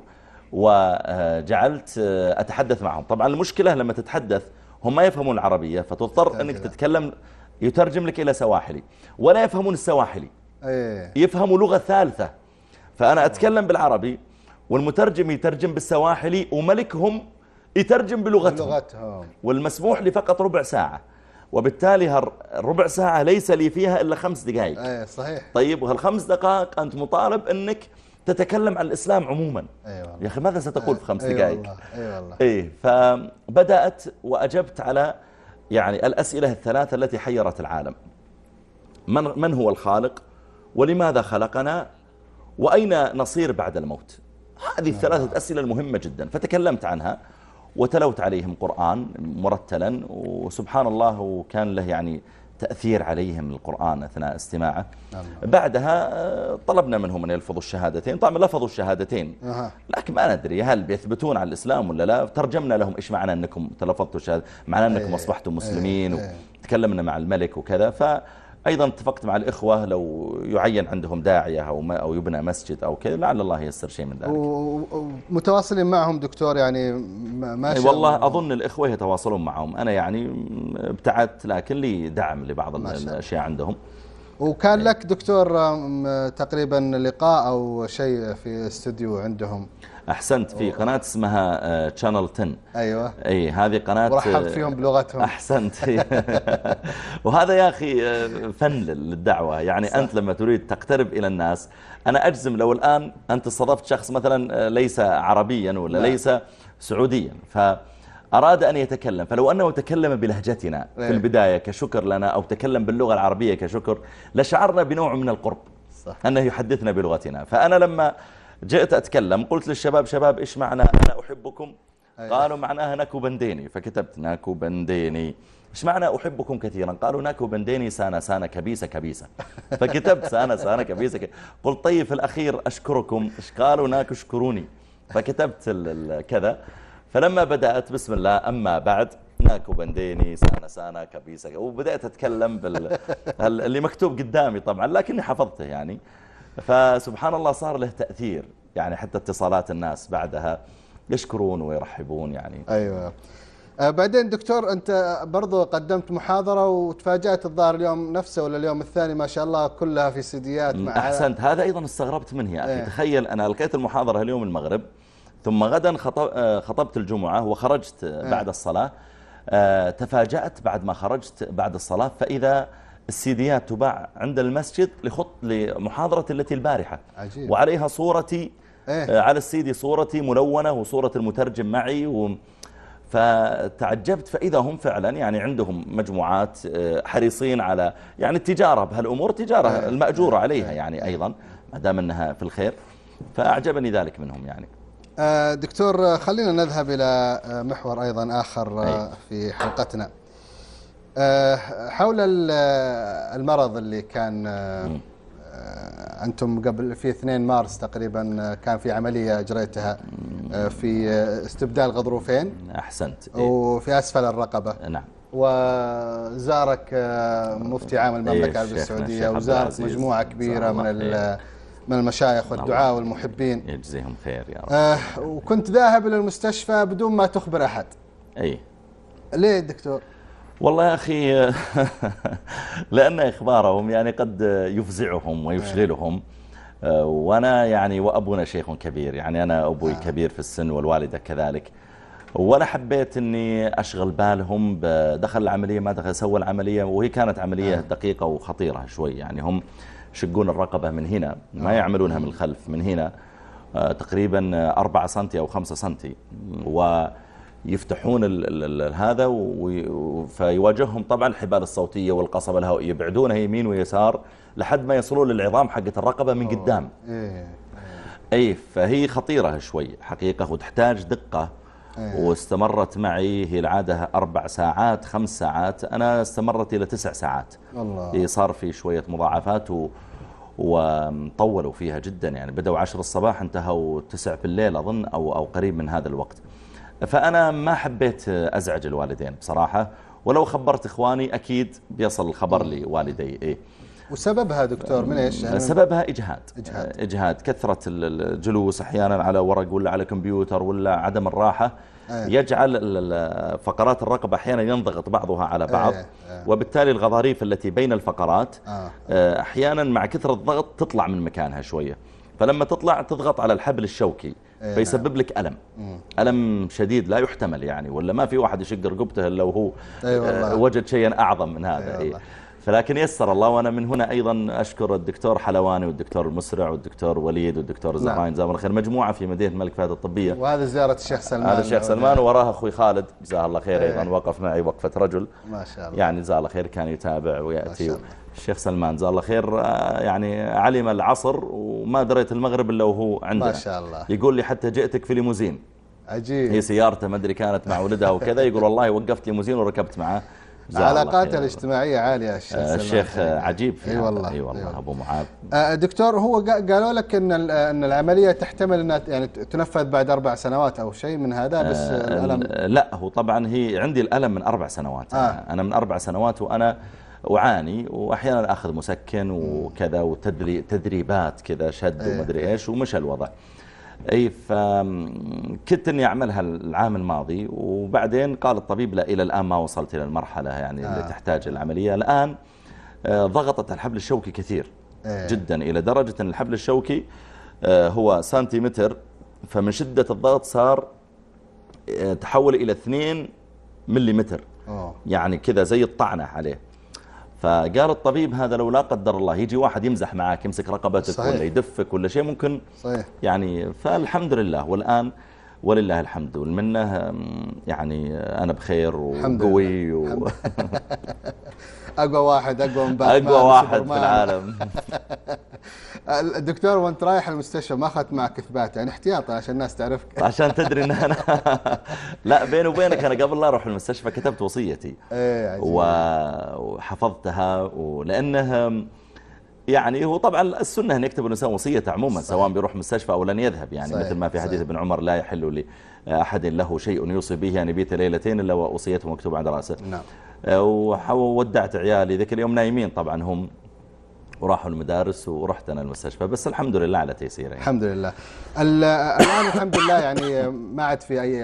Speaker 2: وجعلت أتحدث معهم. طبعا المشكلة لما تتحدث هم ما يفهمون العربية فتضطر أنك. تتكلم يترجم لك إلى سواحلي ولا يفهمون السواحلي.
Speaker 1: إيه.
Speaker 2: يفهموا لغة ثالثة. فأنا أتكلم بالعربي والمترجم يترجم بالسواحلي وملكهم يترجم بلغتهم.
Speaker 1: بلغتهم.
Speaker 2: والمسموح لي فقط ربع ساعة. وبالتالي هالربع ساعة ليس لي فيها إلا خمس دقائق
Speaker 1: إيه صحيح.
Speaker 2: طيب وهالخمس دقائق أنت مطالب أنك تتكلم عن الإسلام عموما.
Speaker 1: والله.
Speaker 2: يا أخي ماذا ستقول في خمس
Speaker 1: اي
Speaker 2: دقائق؟
Speaker 1: والله اي والله.
Speaker 2: إيه فبدأت وأجبت على يعني الأسئلة الثلاثة التي حيرت العالم. من, من هو الخالق؟ ولماذا خلقنا؟ وأين نصير بعد الموت؟ هذه الثلاثة أسئلة المهمة جدا. فتكلمت عنها. وتلوت عليهم قرآن مرتلا وسبحان الله وكان له يعني تأثير عليهم القرآن أثناء استماعه.
Speaker 1: الله.
Speaker 2: بعدها آه، طلبنا منهم أن يلفظوا الشهادتين. طبعا لفظوا الشهادتين. لكن ما ندري هل بيثبتون على الإسلام ولا لا. ترجمنا لهم إيش معنى أنكم تلفظتوا الشهادة؟ معنى أنكم
Speaker 1: إيه،
Speaker 2: أصبحتم مسلمين
Speaker 1: إيه،.
Speaker 2: وتكلمنا مع الملك وكذا. فأيضا اتفقت مع الإخوة لو يعين عندهم داعية أو, ما أو يبنى مسجد أو كذا لعل الله ييسر شيء من ذلك.
Speaker 1: ومتواصلين معهم دكتور يعني ما ما
Speaker 2: أي
Speaker 1: شاء
Speaker 2: والله
Speaker 1: الله.
Speaker 2: أظن الإخوة يتواصلون معهم. أنا يعني ابتعدت لكن لي دعم لبعض. الأشياء عندهم.
Speaker 1: وكان لك دكتور تقريبا لقاء أو شيء في استوديو عندهم؟
Speaker 2: أحسنت في قناة اسمها تشانل 10
Speaker 1: أيوه.
Speaker 2: أي هذه قناة
Speaker 1: ورحبت فيهم بلغتهم.
Speaker 2: أحسنت. *laughs* *laughs* وهذا يا أخي آه، فن للدعوة. يعني
Speaker 1: صح.
Speaker 2: أنت لما تريد تقترب إلى الناس أنا أجزم لو الآن أنت استضفت شخص مثلا آه، ليس عربيا ولا
Speaker 1: نعم.
Speaker 2: ليس سعوديا فأراد أن يتكلم. فلو أنه تكلم بلهجتنا. في البداية كشكر لنا أو تكلم باللغة العربية كشكر لشعرنا بنوع من القرب.
Speaker 1: صح.
Speaker 2: أنه يحدثنا بلغتنا. فأنا لما جئت أتكلم قلت للشباب شباب إيش معنى أنا أحبكم. قالوا معناها ناكو بنديني. فكتبت ناكو بنديني. إيش معنى أحبكم كثيرا؟ قالوا ناكو بنديني سانا سانا كبيسة كبيسة. *laughs* فكتبت سانا سانا كبيسة. قلت طيب في الأخير أشكركم. إيش قالوا؟ ناكو اشكروني. فكتبت. كذا. فلما بدأت بسم الله أما بعد ناكو بنديني سانا سانا كبيسة. وبدأت أتكلم بال... ال- اللي مكتوب قدامي طبعا لكني حفظته يعني. فسبحان الله صار له تأثير يعني حتى اتصالات الناس بعدها يشكرون ويرحبون يعني.
Speaker 1: أيوه. آه، بعدين دكتور أنت برضو قدمت محاضرة وتفاجأت الظاهر اليوم نفسه ولا اليوم الثاني ما شاء الله كلها في سيديات مع
Speaker 2: أحسنت. هذا أيضا استغربت منه يا أخي.
Speaker 1: إيه.
Speaker 2: تخيل أنا لقيت المحاضرة اليوم المغرب ثم غدا آه، خطبت الجمعة وخرجت آه، بعد الصلاة. آه، تفاجأت بعد ما خرجت بعد الصلاة فإذا السيديات تباع عند المسجد لخط لمحاضرة التي البارحة
Speaker 1: عجيب.
Speaker 2: وعليها صورتي
Speaker 1: إيه.
Speaker 2: آه، على السيدي صورتي ملونة وصورة المترجم معي و فتعجبت فإذا هم فعلا يعني عندهم مجموعات آه، حريصين على يعني التجارة بهالأمور تجارة
Speaker 1: إيه.
Speaker 2: المأجورة عليها يعني أيضا ما دام أنها في الخير فأعجبني ذلك منهم يعني
Speaker 1: آه، دكتور خلينا نذهب إلى محور أيضا آخر
Speaker 2: أي.
Speaker 1: في حلقتنا حول ال- آه، المرض اللي كان آه،. آه، أنتم قبل في 2 مارس تقريبا آه، كان في عملية أجريتها آه، في آه، استبدال غضروفين
Speaker 2: أحسنت إيه.
Speaker 1: وفي أسفل الرقبة
Speaker 2: نعم
Speaker 1: وزارك آه، مفتي عام المملكة العربية السعودية وزارك. مجموعة كبيرة من. من المشايخ والدعاء
Speaker 2: الله
Speaker 1: والمحبين
Speaker 2: يجزيهم خير يا رب
Speaker 1: آه، وكنت ذاهب إلى المستشفى بدون ما تخبر أحد
Speaker 2: أي
Speaker 1: ليه دكتور؟
Speaker 2: والله يا أخي *laughs* لأن إخبارهم يعني قد يفزعهم ويشغلهم آه، وأنا يعني وأبونا شيخ كبير يعني أنا أبوي
Speaker 1: آه.
Speaker 2: كبير في السن والوالدة كذلك ولا حبيت أني أشغل بالهم بدخل العملية ما دخل سوى العملية وهي كانت عملية
Speaker 1: آه.
Speaker 2: دقيقة وخطيرة شوي يعني هم يشقون الرقبة من هنا ما. يعملونها من الخلف من هنا تقريبا 4 سنتي أو 5 سنتي ويفتحون ال ال ال هذا وي- فيواجههم طبعا الحبال الصوتية والقصبة الهوائية يبعدونها يمين ويسار لحد ما يصلون للعظام حقة الرقبة من قدام.
Speaker 1: إيه.
Speaker 2: أي فهي خطيرة شوي حقيقة وتحتاج دقة.
Speaker 1: إيه.
Speaker 2: واستمرت معي هي العادة أربع ساعات خمس ساعات. أنا استمرت إلى تسع ساعات.
Speaker 1: الله.
Speaker 2: إيه صار في شوية مضاعفات و... وطولوا فيها جدا. يعني بدأوا عشر الصباح انتهوا تسع بالليل أظن أو, أو قريب من هذا الوقت. فأنا ما حبيت أزعج الوالدين بصراحة ولو خبرت إخواني أكيد بيصل الخبر لوالدي إيه
Speaker 1: وسببها دكتور من إيش؟ يعني
Speaker 2: سببها إجهاد
Speaker 1: إجهاد.
Speaker 2: إجهاد كثرة ال- الجلوس أحيانا على ورق ولا على كمبيوتر ولا عدم الراحة
Speaker 1: أيه.
Speaker 2: يجعل فقرات الرقبة أحيانا ينضغط بعضها على بعض
Speaker 1: أيه. أيه.
Speaker 2: وبالتالي الغضاريف التي بين الفقرات
Speaker 1: آه.
Speaker 2: آه، أحيانا مع كثرة الضغط تطلع من مكانها شوية فلما تطلع تضغط على الحبل الشوكي
Speaker 1: إيه
Speaker 2: فيسبب لك ألم ألم شديد لا يحتمل يعني ولا ما في واحد يشق رقبته إلا وهو
Speaker 1: أي والله.
Speaker 2: آه، وجد شيئا أعظم من هذا
Speaker 1: أي
Speaker 2: إيه.
Speaker 1: والله.
Speaker 2: فلكن يسر الله وأنا من هنا أيضا أشكر الدكتور حلواني والدكتور المسرع والدكتور وليد والدكتور الزهراين جزاهم الله خير مجموعة في مدينة الملك فهد الطبية
Speaker 1: وهذا زيارة الشيخ سلمان
Speaker 2: هذا الشيخ سلمان وراه أخوي خالد جزاه الله خير
Speaker 1: إيه.
Speaker 2: أيضا وقف معي وقفة رجل
Speaker 1: ما شاء الله
Speaker 2: يعني جزاه الله خير كان يتابع
Speaker 1: ما
Speaker 2: ويأتي
Speaker 1: شاء الله.
Speaker 2: الشيخ سلمان. جزاه الله خير. آه، يعني علم العصر وما دريت المغرب إلا وهو عندنا.
Speaker 1: ما شاء الله.
Speaker 2: يقول لي حتى جئتك في ليموزين. هي
Speaker 1: عجيب
Speaker 2: سيارته ما أدري كانت مع ولدها وكذا. يقول والله وقفت ليموزين وركبت معاه.
Speaker 1: علاقاته. الاجتماعية عالية الشيخ
Speaker 2: آه،
Speaker 1: سلمان.
Speaker 2: الشيخ عجيب في أي.
Speaker 1: والله
Speaker 2: أي والله أبو معاذ.
Speaker 1: آه، دكتور هو قا- قالوا لك إن إن العملية تحتمل إنها يعني تنفذ بعد أربع سنوات أو شيء من هذا بس
Speaker 2: آه،
Speaker 1: الألم؟
Speaker 2: ال- لا هو طبعا هي عندي الألم من أربع سنوات. أنا من أربع سنوات وأنا أعاني وأحيانا أخذ مسكن وكذا وتدريبات كذا شد
Speaker 1: إيه.
Speaker 2: ومدري إيش ومشى الوضع أي فكنت أني أعملها العام الماضي وبعدين قال الطبيب لا إلى الآن ما وصلت إلى المرحلة يعني اللي
Speaker 1: آه.
Speaker 2: تحتاج العملية الآن آه، ضغطت الحبل الشوكي كثير
Speaker 1: إيه.
Speaker 2: جدا إلى درجة أن الحبل الشوكي آه، هو سنتيمتر فمن شدة الضغط صار آه، تحول إلى 2 مليمتر
Speaker 1: أوه.
Speaker 2: يعني كذا زي الطعنة عليه فقال الطبيب هذا لو لا قدر الله يجي واحد يمزح معك يمسك رقبتك
Speaker 1: صحيح.
Speaker 2: ولا يدفك ولا شيء ممكن
Speaker 1: صحيح
Speaker 2: يعني فالحمد لله والآن ولله الحمد والمنة أم، يعني أنا بخير وقوي. و... *laughs*
Speaker 1: أقوى واحد أقوى من باتمان
Speaker 2: أقوى واحد في. العالم *laughs*
Speaker 1: الدكتور وانت رايح المستشفى ما أخذت معك إثبات يعني احتياطا عشان الناس تعرفك *laughs*
Speaker 2: عشان تدري إن أنا *laughs* لا بيني وبينك أنا قبل لا أروح المستشفى كتبت وصيتي
Speaker 1: إيه عجيب.
Speaker 2: وحفظتها ولأنه يعني هو طبعا السنة إن يكتب الإنسان وصيته عموما
Speaker 1: صحيح.
Speaker 2: سواء بيروح مستشفى أو لن يذهب يعني
Speaker 1: صحيح.
Speaker 2: مثل ما في حديث
Speaker 1: صحيح.
Speaker 2: ابن عمر لا يحل لأحد له شيء يوصي به يعني بيت ليلتين إلا ووصيته مكتوبه عند رأسه
Speaker 1: نعم
Speaker 2: وودعت عيالي. ذاك اليوم نايمين طبعا هم. وراحوا المدارس ورحت أنا المستشفى. بس الحمد لله على تيسير يعني.
Speaker 1: الحمد لله. ال- الآن الحمد لله يعني ما عاد في أي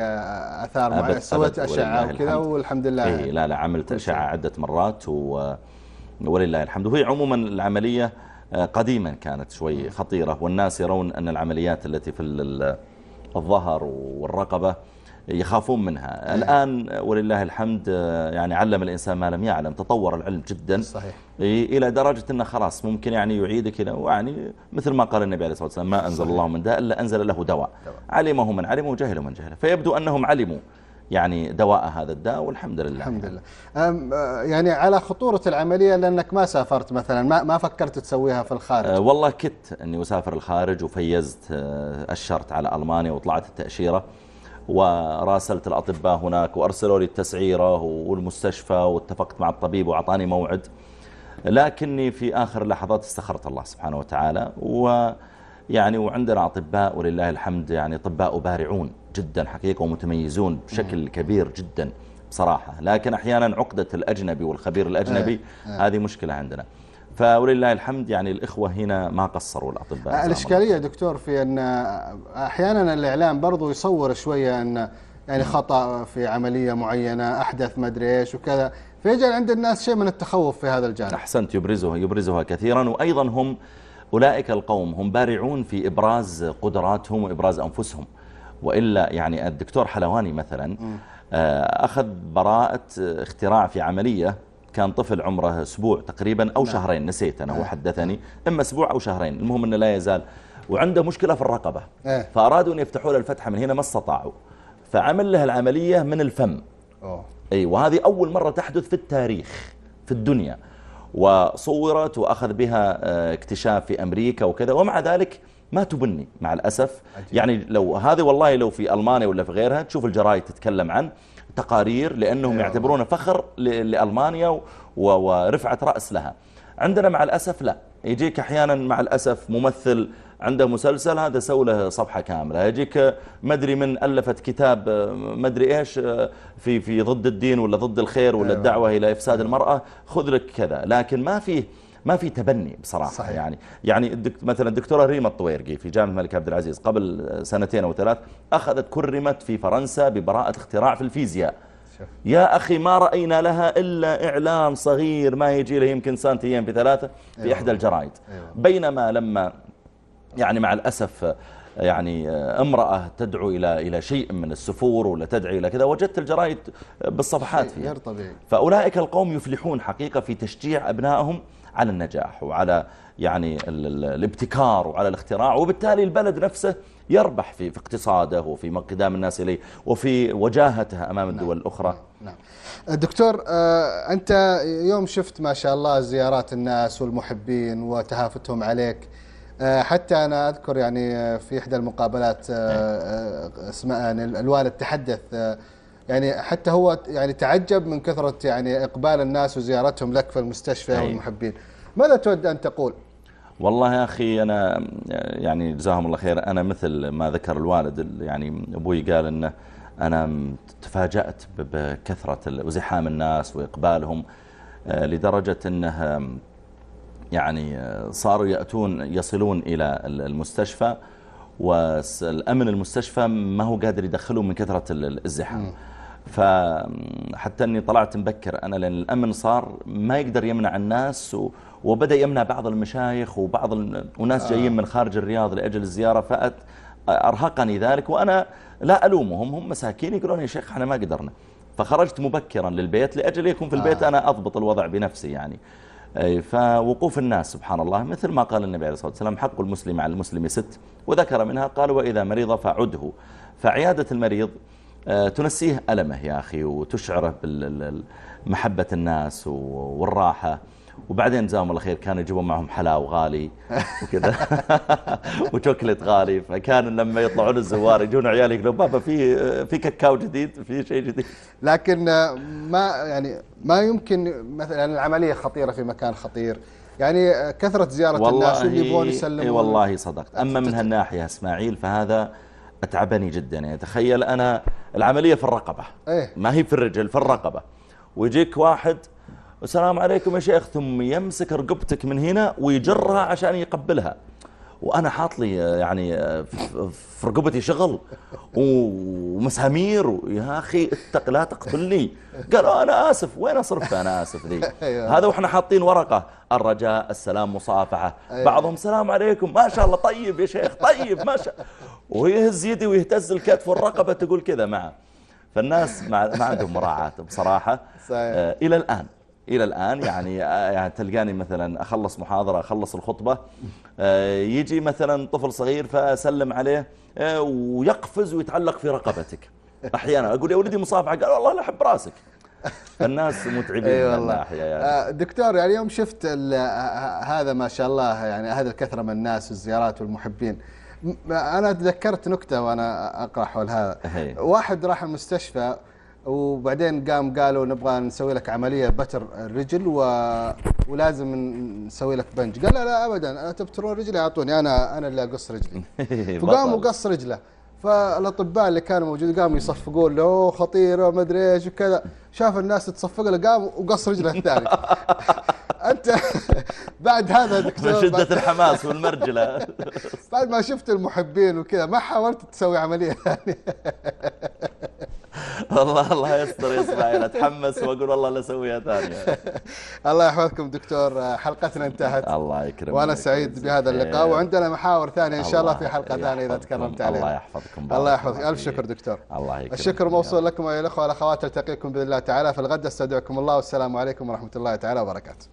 Speaker 1: آثار
Speaker 2: أبد-
Speaker 1: معينة. سويت
Speaker 2: ولله
Speaker 1: وكذا
Speaker 2: الحمد.
Speaker 1: والحمد لله.
Speaker 2: إيه لا لا عملت أشعة عدة مرات و... ولله الحمد. وهي عموما العملية آه، قديما كانت شوي خطيرة. والناس يرون أن العمليات التي في ال- الظهر والرقبة يخافون منها. الآن ولله الحمد آه، يعني علم الإنسان ما لم يعلم تطور العلم جدا.
Speaker 1: صحيح.
Speaker 2: إيه، إلى درجة أنه خلاص ممكن يعني يعيدك إلى يعني مثل ما قال النبي عليه الصلاة والسلام ما أنزل
Speaker 1: صحيح.
Speaker 2: الله من داء إلا أنزل له دواء.
Speaker 1: دواء.
Speaker 2: علمه من علمه وجهله من جهله فيبدو أنهم علموا يعني دواء هذا الداء والحمد لله.
Speaker 1: الحمد. لله. آه، يعني على خطورة العملية لأنك ما سافرت مثلا ما, ما فكرت تسويها في
Speaker 2: أه
Speaker 1: الخارج
Speaker 2: والله كدت أني أسافر الخارج وفيزت أه، أشرت على ألمانيا وطلعت التأشيرة. وراسلت الأطباء هناك وأرسلوا لي التسعيرة والمستشفى واتفقت مع الطبيب وأعطاني موعد. لكني في آخر اللحظات استخرت الله سبحانه وتعالى ويعني وعندنا أطباء ولله الحمد يعني أطباء بارعون جدا حقيقة ومتميزون بشكل كبير جدا بصراحة. لكن أحيانا عقدة الأجنبي والخبير الأجنبي
Speaker 1: إيه.
Speaker 2: هذه مشكلة عندنا. فولله الحمد يعني الإخوة هنا ما قصروا الأطباء
Speaker 1: الإشكالية دكتور في أن أحيانا الإعلام برضو يصور شوية أن يعني خطأ في عملية معينة أحدث ما أدري إيش وكذا فيجعل عند الناس شيء من التخوف في هذا الجانب.
Speaker 2: أحسنت يبرزها يبرزها كثيرا وأيضا هم أولئك القوم هم بارعون في إبراز قدراتهم وإبراز أنفسهم. وإلا يعني الدكتور حلواني مثلا آه، أخذ براءة اختراع في عملية كان طفل عمره أسبوع تقريبا أو شهرين نسيت أنا هو حدثني. إما أسبوع أو شهرين المهم أنه لا يزال. وعنده مشكلة في الرقبة.
Speaker 1: إيه.
Speaker 2: فأرادوا أن يفتحوا له الفتحة من هنا ما استطاعوا. فعمل له العملية من الفم.
Speaker 1: أوه.
Speaker 2: أي وهذه أول مرة تحدث في التاريخ في الدنيا. وصورت وأخذ بها آه، اكتشاف في أمريكا وكذا. ومع ذلك ما تبني مع الأسف.
Speaker 1: عجيب.
Speaker 2: يعني لو هذه والله لو في ألمانيا ولا في غيرها تشوف الجرايد تتكلم عن. تقارير لأنهم
Speaker 1: أيوة.
Speaker 2: يعتبرونه فخر لألمانيا ورفعة رأس لها عندنا مع الأسف لا يجيك أحيانا مع الأسف ممثل عنده مسلسل هذا سوى له صفحة كاملة يجيك مدري من ألفت كتاب مدري إيش في في ضد الدين ولا ضد الخير ولا
Speaker 1: أيوة.
Speaker 2: الدعوة إلى إفساد المرأة خذ لك كذا لكن ما في ما في تبني بصراحة
Speaker 1: صحيح.
Speaker 2: يعني يعني مثلا الدكتورة ريما الطويرقي في جامعة الملك عبد العزيز قبل سنتين أو ثلاث أخذت كرمت في فرنسا ببراءة اختراع في الفيزياء. يا أخي ما رأينا لها إلا إعلان صغير ما يجي له يمكن سنتين في ثلاثة في
Speaker 1: أيوة.
Speaker 2: إحدى الجرائد
Speaker 1: أيوة.
Speaker 2: بينما لما يعني مع الأسف يعني امرأة تدعو إلى إلى شيء من السفور ولا تدعي إلى كذا وجدت الجرائد بالصفحات فيها
Speaker 1: طبيعي
Speaker 2: فأولئك القوم يفلحون حقيقة في تشجيع أبنائهم على النجاح وعلى يعني الابتكار وعلى الاختراع وبالتالي البلد نفسه يربح في, في اقتصاده وفي مقدام الناس إليه وفي وجاهته أمام نعم. الدول الأخرى
Speaker 1: نعم. دكتور آه، أنت يوم شفت ما شاء الله زيارات الناس والمحبين وتهافتهم عليك آه، حتى أنا أذكر يعني آه، في إحدى المقابلات اسمها يعني الوالد تحدث يعني حتى هو يعني تعجب من كثرة يعني إقبال الناس وزيارتهم لك في المستشفى والمحبين. ماذا تود أن تقول؟
Speaker 2: والله يا أخي أنا يعني جزاهم الله خير. أنا مثل ما ذكر الوالد يعني أبوي قال أنه أنا تفاجأت بكثرة وزحام الناس وإقبالهم آه، لدرجة أنه يعني صاروا يأتون يصلون إلى المستشفى والأمن المستشفى ما هو قادر يدخلهم من كثرة الزحام. فحتى أني طلعت مبكر أنا لأن الأمن صار ما يقدر يمنع الناس وبدأ يمنع بعض المشايخ وبعض وناس جايين من خارج الرياض لأجل الزيارة فأت أرهقني ذلك وأنا لا ألومهم هم مساكين يقولون يا شيخ إحنا ما قدرنا. فخرجت مبكرا للبيت لأجل يكون في البيت أنا أضبط الوضع بنفسي يعني. فوقوف الناس سبحان الله مثل ما قال النبي عليه الصلاة والسلام حق المسلم على المسلم ست. وذكر منها قال وإذا مريض فعده. فعيادة المريض آه، تنسيه ألمه يا أخي وتشعره بمحبة الناس والراحة. وبعدين جزاهم الله خير كانوا يجيبون معهم حلاو غالي وكذا. *laughs* وشوكلت غالي. فكان لما يطلعون الزوار يجون عيالي يقولون بابا في في كاكاو جديد في شيء جديد.
Speaker 1: لكن ما يعني ما يمكن مثلا العملية خطيرة في مكان خطير. يعني كثرة زيارة الناس واللي يبغون يسلمون.
Speaker 2: والله صدقت. أما من هالناحية إسماعيل فهذا أتعبني جدا. يعني تخيل أنا العملية في الرقبة.
Speaker 1: إيه؟
Speaker 2: ما هي في الرجل في الرقبة. ويجيك واحد السلام عليكم يا شيخ ثم يمسك رقبتك من هنا ويجرها عشان يقبلها. وأنا حاط لي يعني في رقبتي شغل ومسامير يا أخي اتق لا تقتلني. قالوا أنا آسف. وين أصرف؟ أنا آسف ذي *laughs* أيوة. هذا وإحنا حاطين ورقة. الرجاء السلام مصافحة. أيوة. بعضهم السلام عليكم. ما شاء الله. طيب يا شيخ طيب ما شاء ويهز يدي ويهتز الكتف والرقبة تقول كذا معه. فالناس ما عندهم مراعاة بصراحة. صحيح. آه إلى الآن. إلى الآن يعني يعني تلقاني مثلا أخلص محاضرة أخلص الخطبة آه، يجي مثلا طفل صغير فأسلم عليه آه، ويقفز ويتعلق في رقبتك. أحيانا أقول يا ولدي مصافحة قال والله لا أحب راسك. الناس متعبين أي والله. يعني.
Speaker 1: آه، دكتور يعني يوم شفت هذا ما شاء الله يعني هذا الكثرة من الناس والزيارات والمحبين. أنا تذكرت نكتة وأنا أقرأ حول هذا. واحد راح المستشفى وبعدين قام قالوا نبغى نسوي لك عملية بتر الرجل و... ولازم نسوي لك بنج قال لا لا ابدا. تبترون رجلي؟ أعطوني. أنا أنا اللي أقص رجلي. *laughs* فقاموا قص رجله. فالأطباء اللي كانوا موجودين قاموا يصفقوا له خطيره وما أدري إيش وكذا. شاف الناس تصفق له قام وقص رجله الثاني. *laughs* أنت *laughs* بعد هذا دكتور
Speaker 2: من شدة الحماس والمرجلة.
Speaker 1: بعد ما شفت المحبين وكذا ما حاولت تسوي عملية ثانية.
Speaker 2: والله الله يستر يا اسماعيل اتحمس واقول والله لا اسويها ثانية
Speaker 1: الله يحفظكم دكتور حلقتنا انتهت
Speaker 2: الله يكرمك
Speaker 1: وأنا سعيد بهذا اللقاء وعندنا محاور ثانية ان شاء الله في حلقه ثانية اذا تكرمت عليها
Speaker 2: الله يحفظكم
Speaker 1: الله يحفظك الف شكر دكتور
Speaker 2: الله يكرمك
Speaker 1: الشكر موصول لكم ايها الاخوه والاخوات التقيكم باذن الله تعالى في الغد استودعكم الله والسلام عليكم ورحمه الله تعالى وبركاته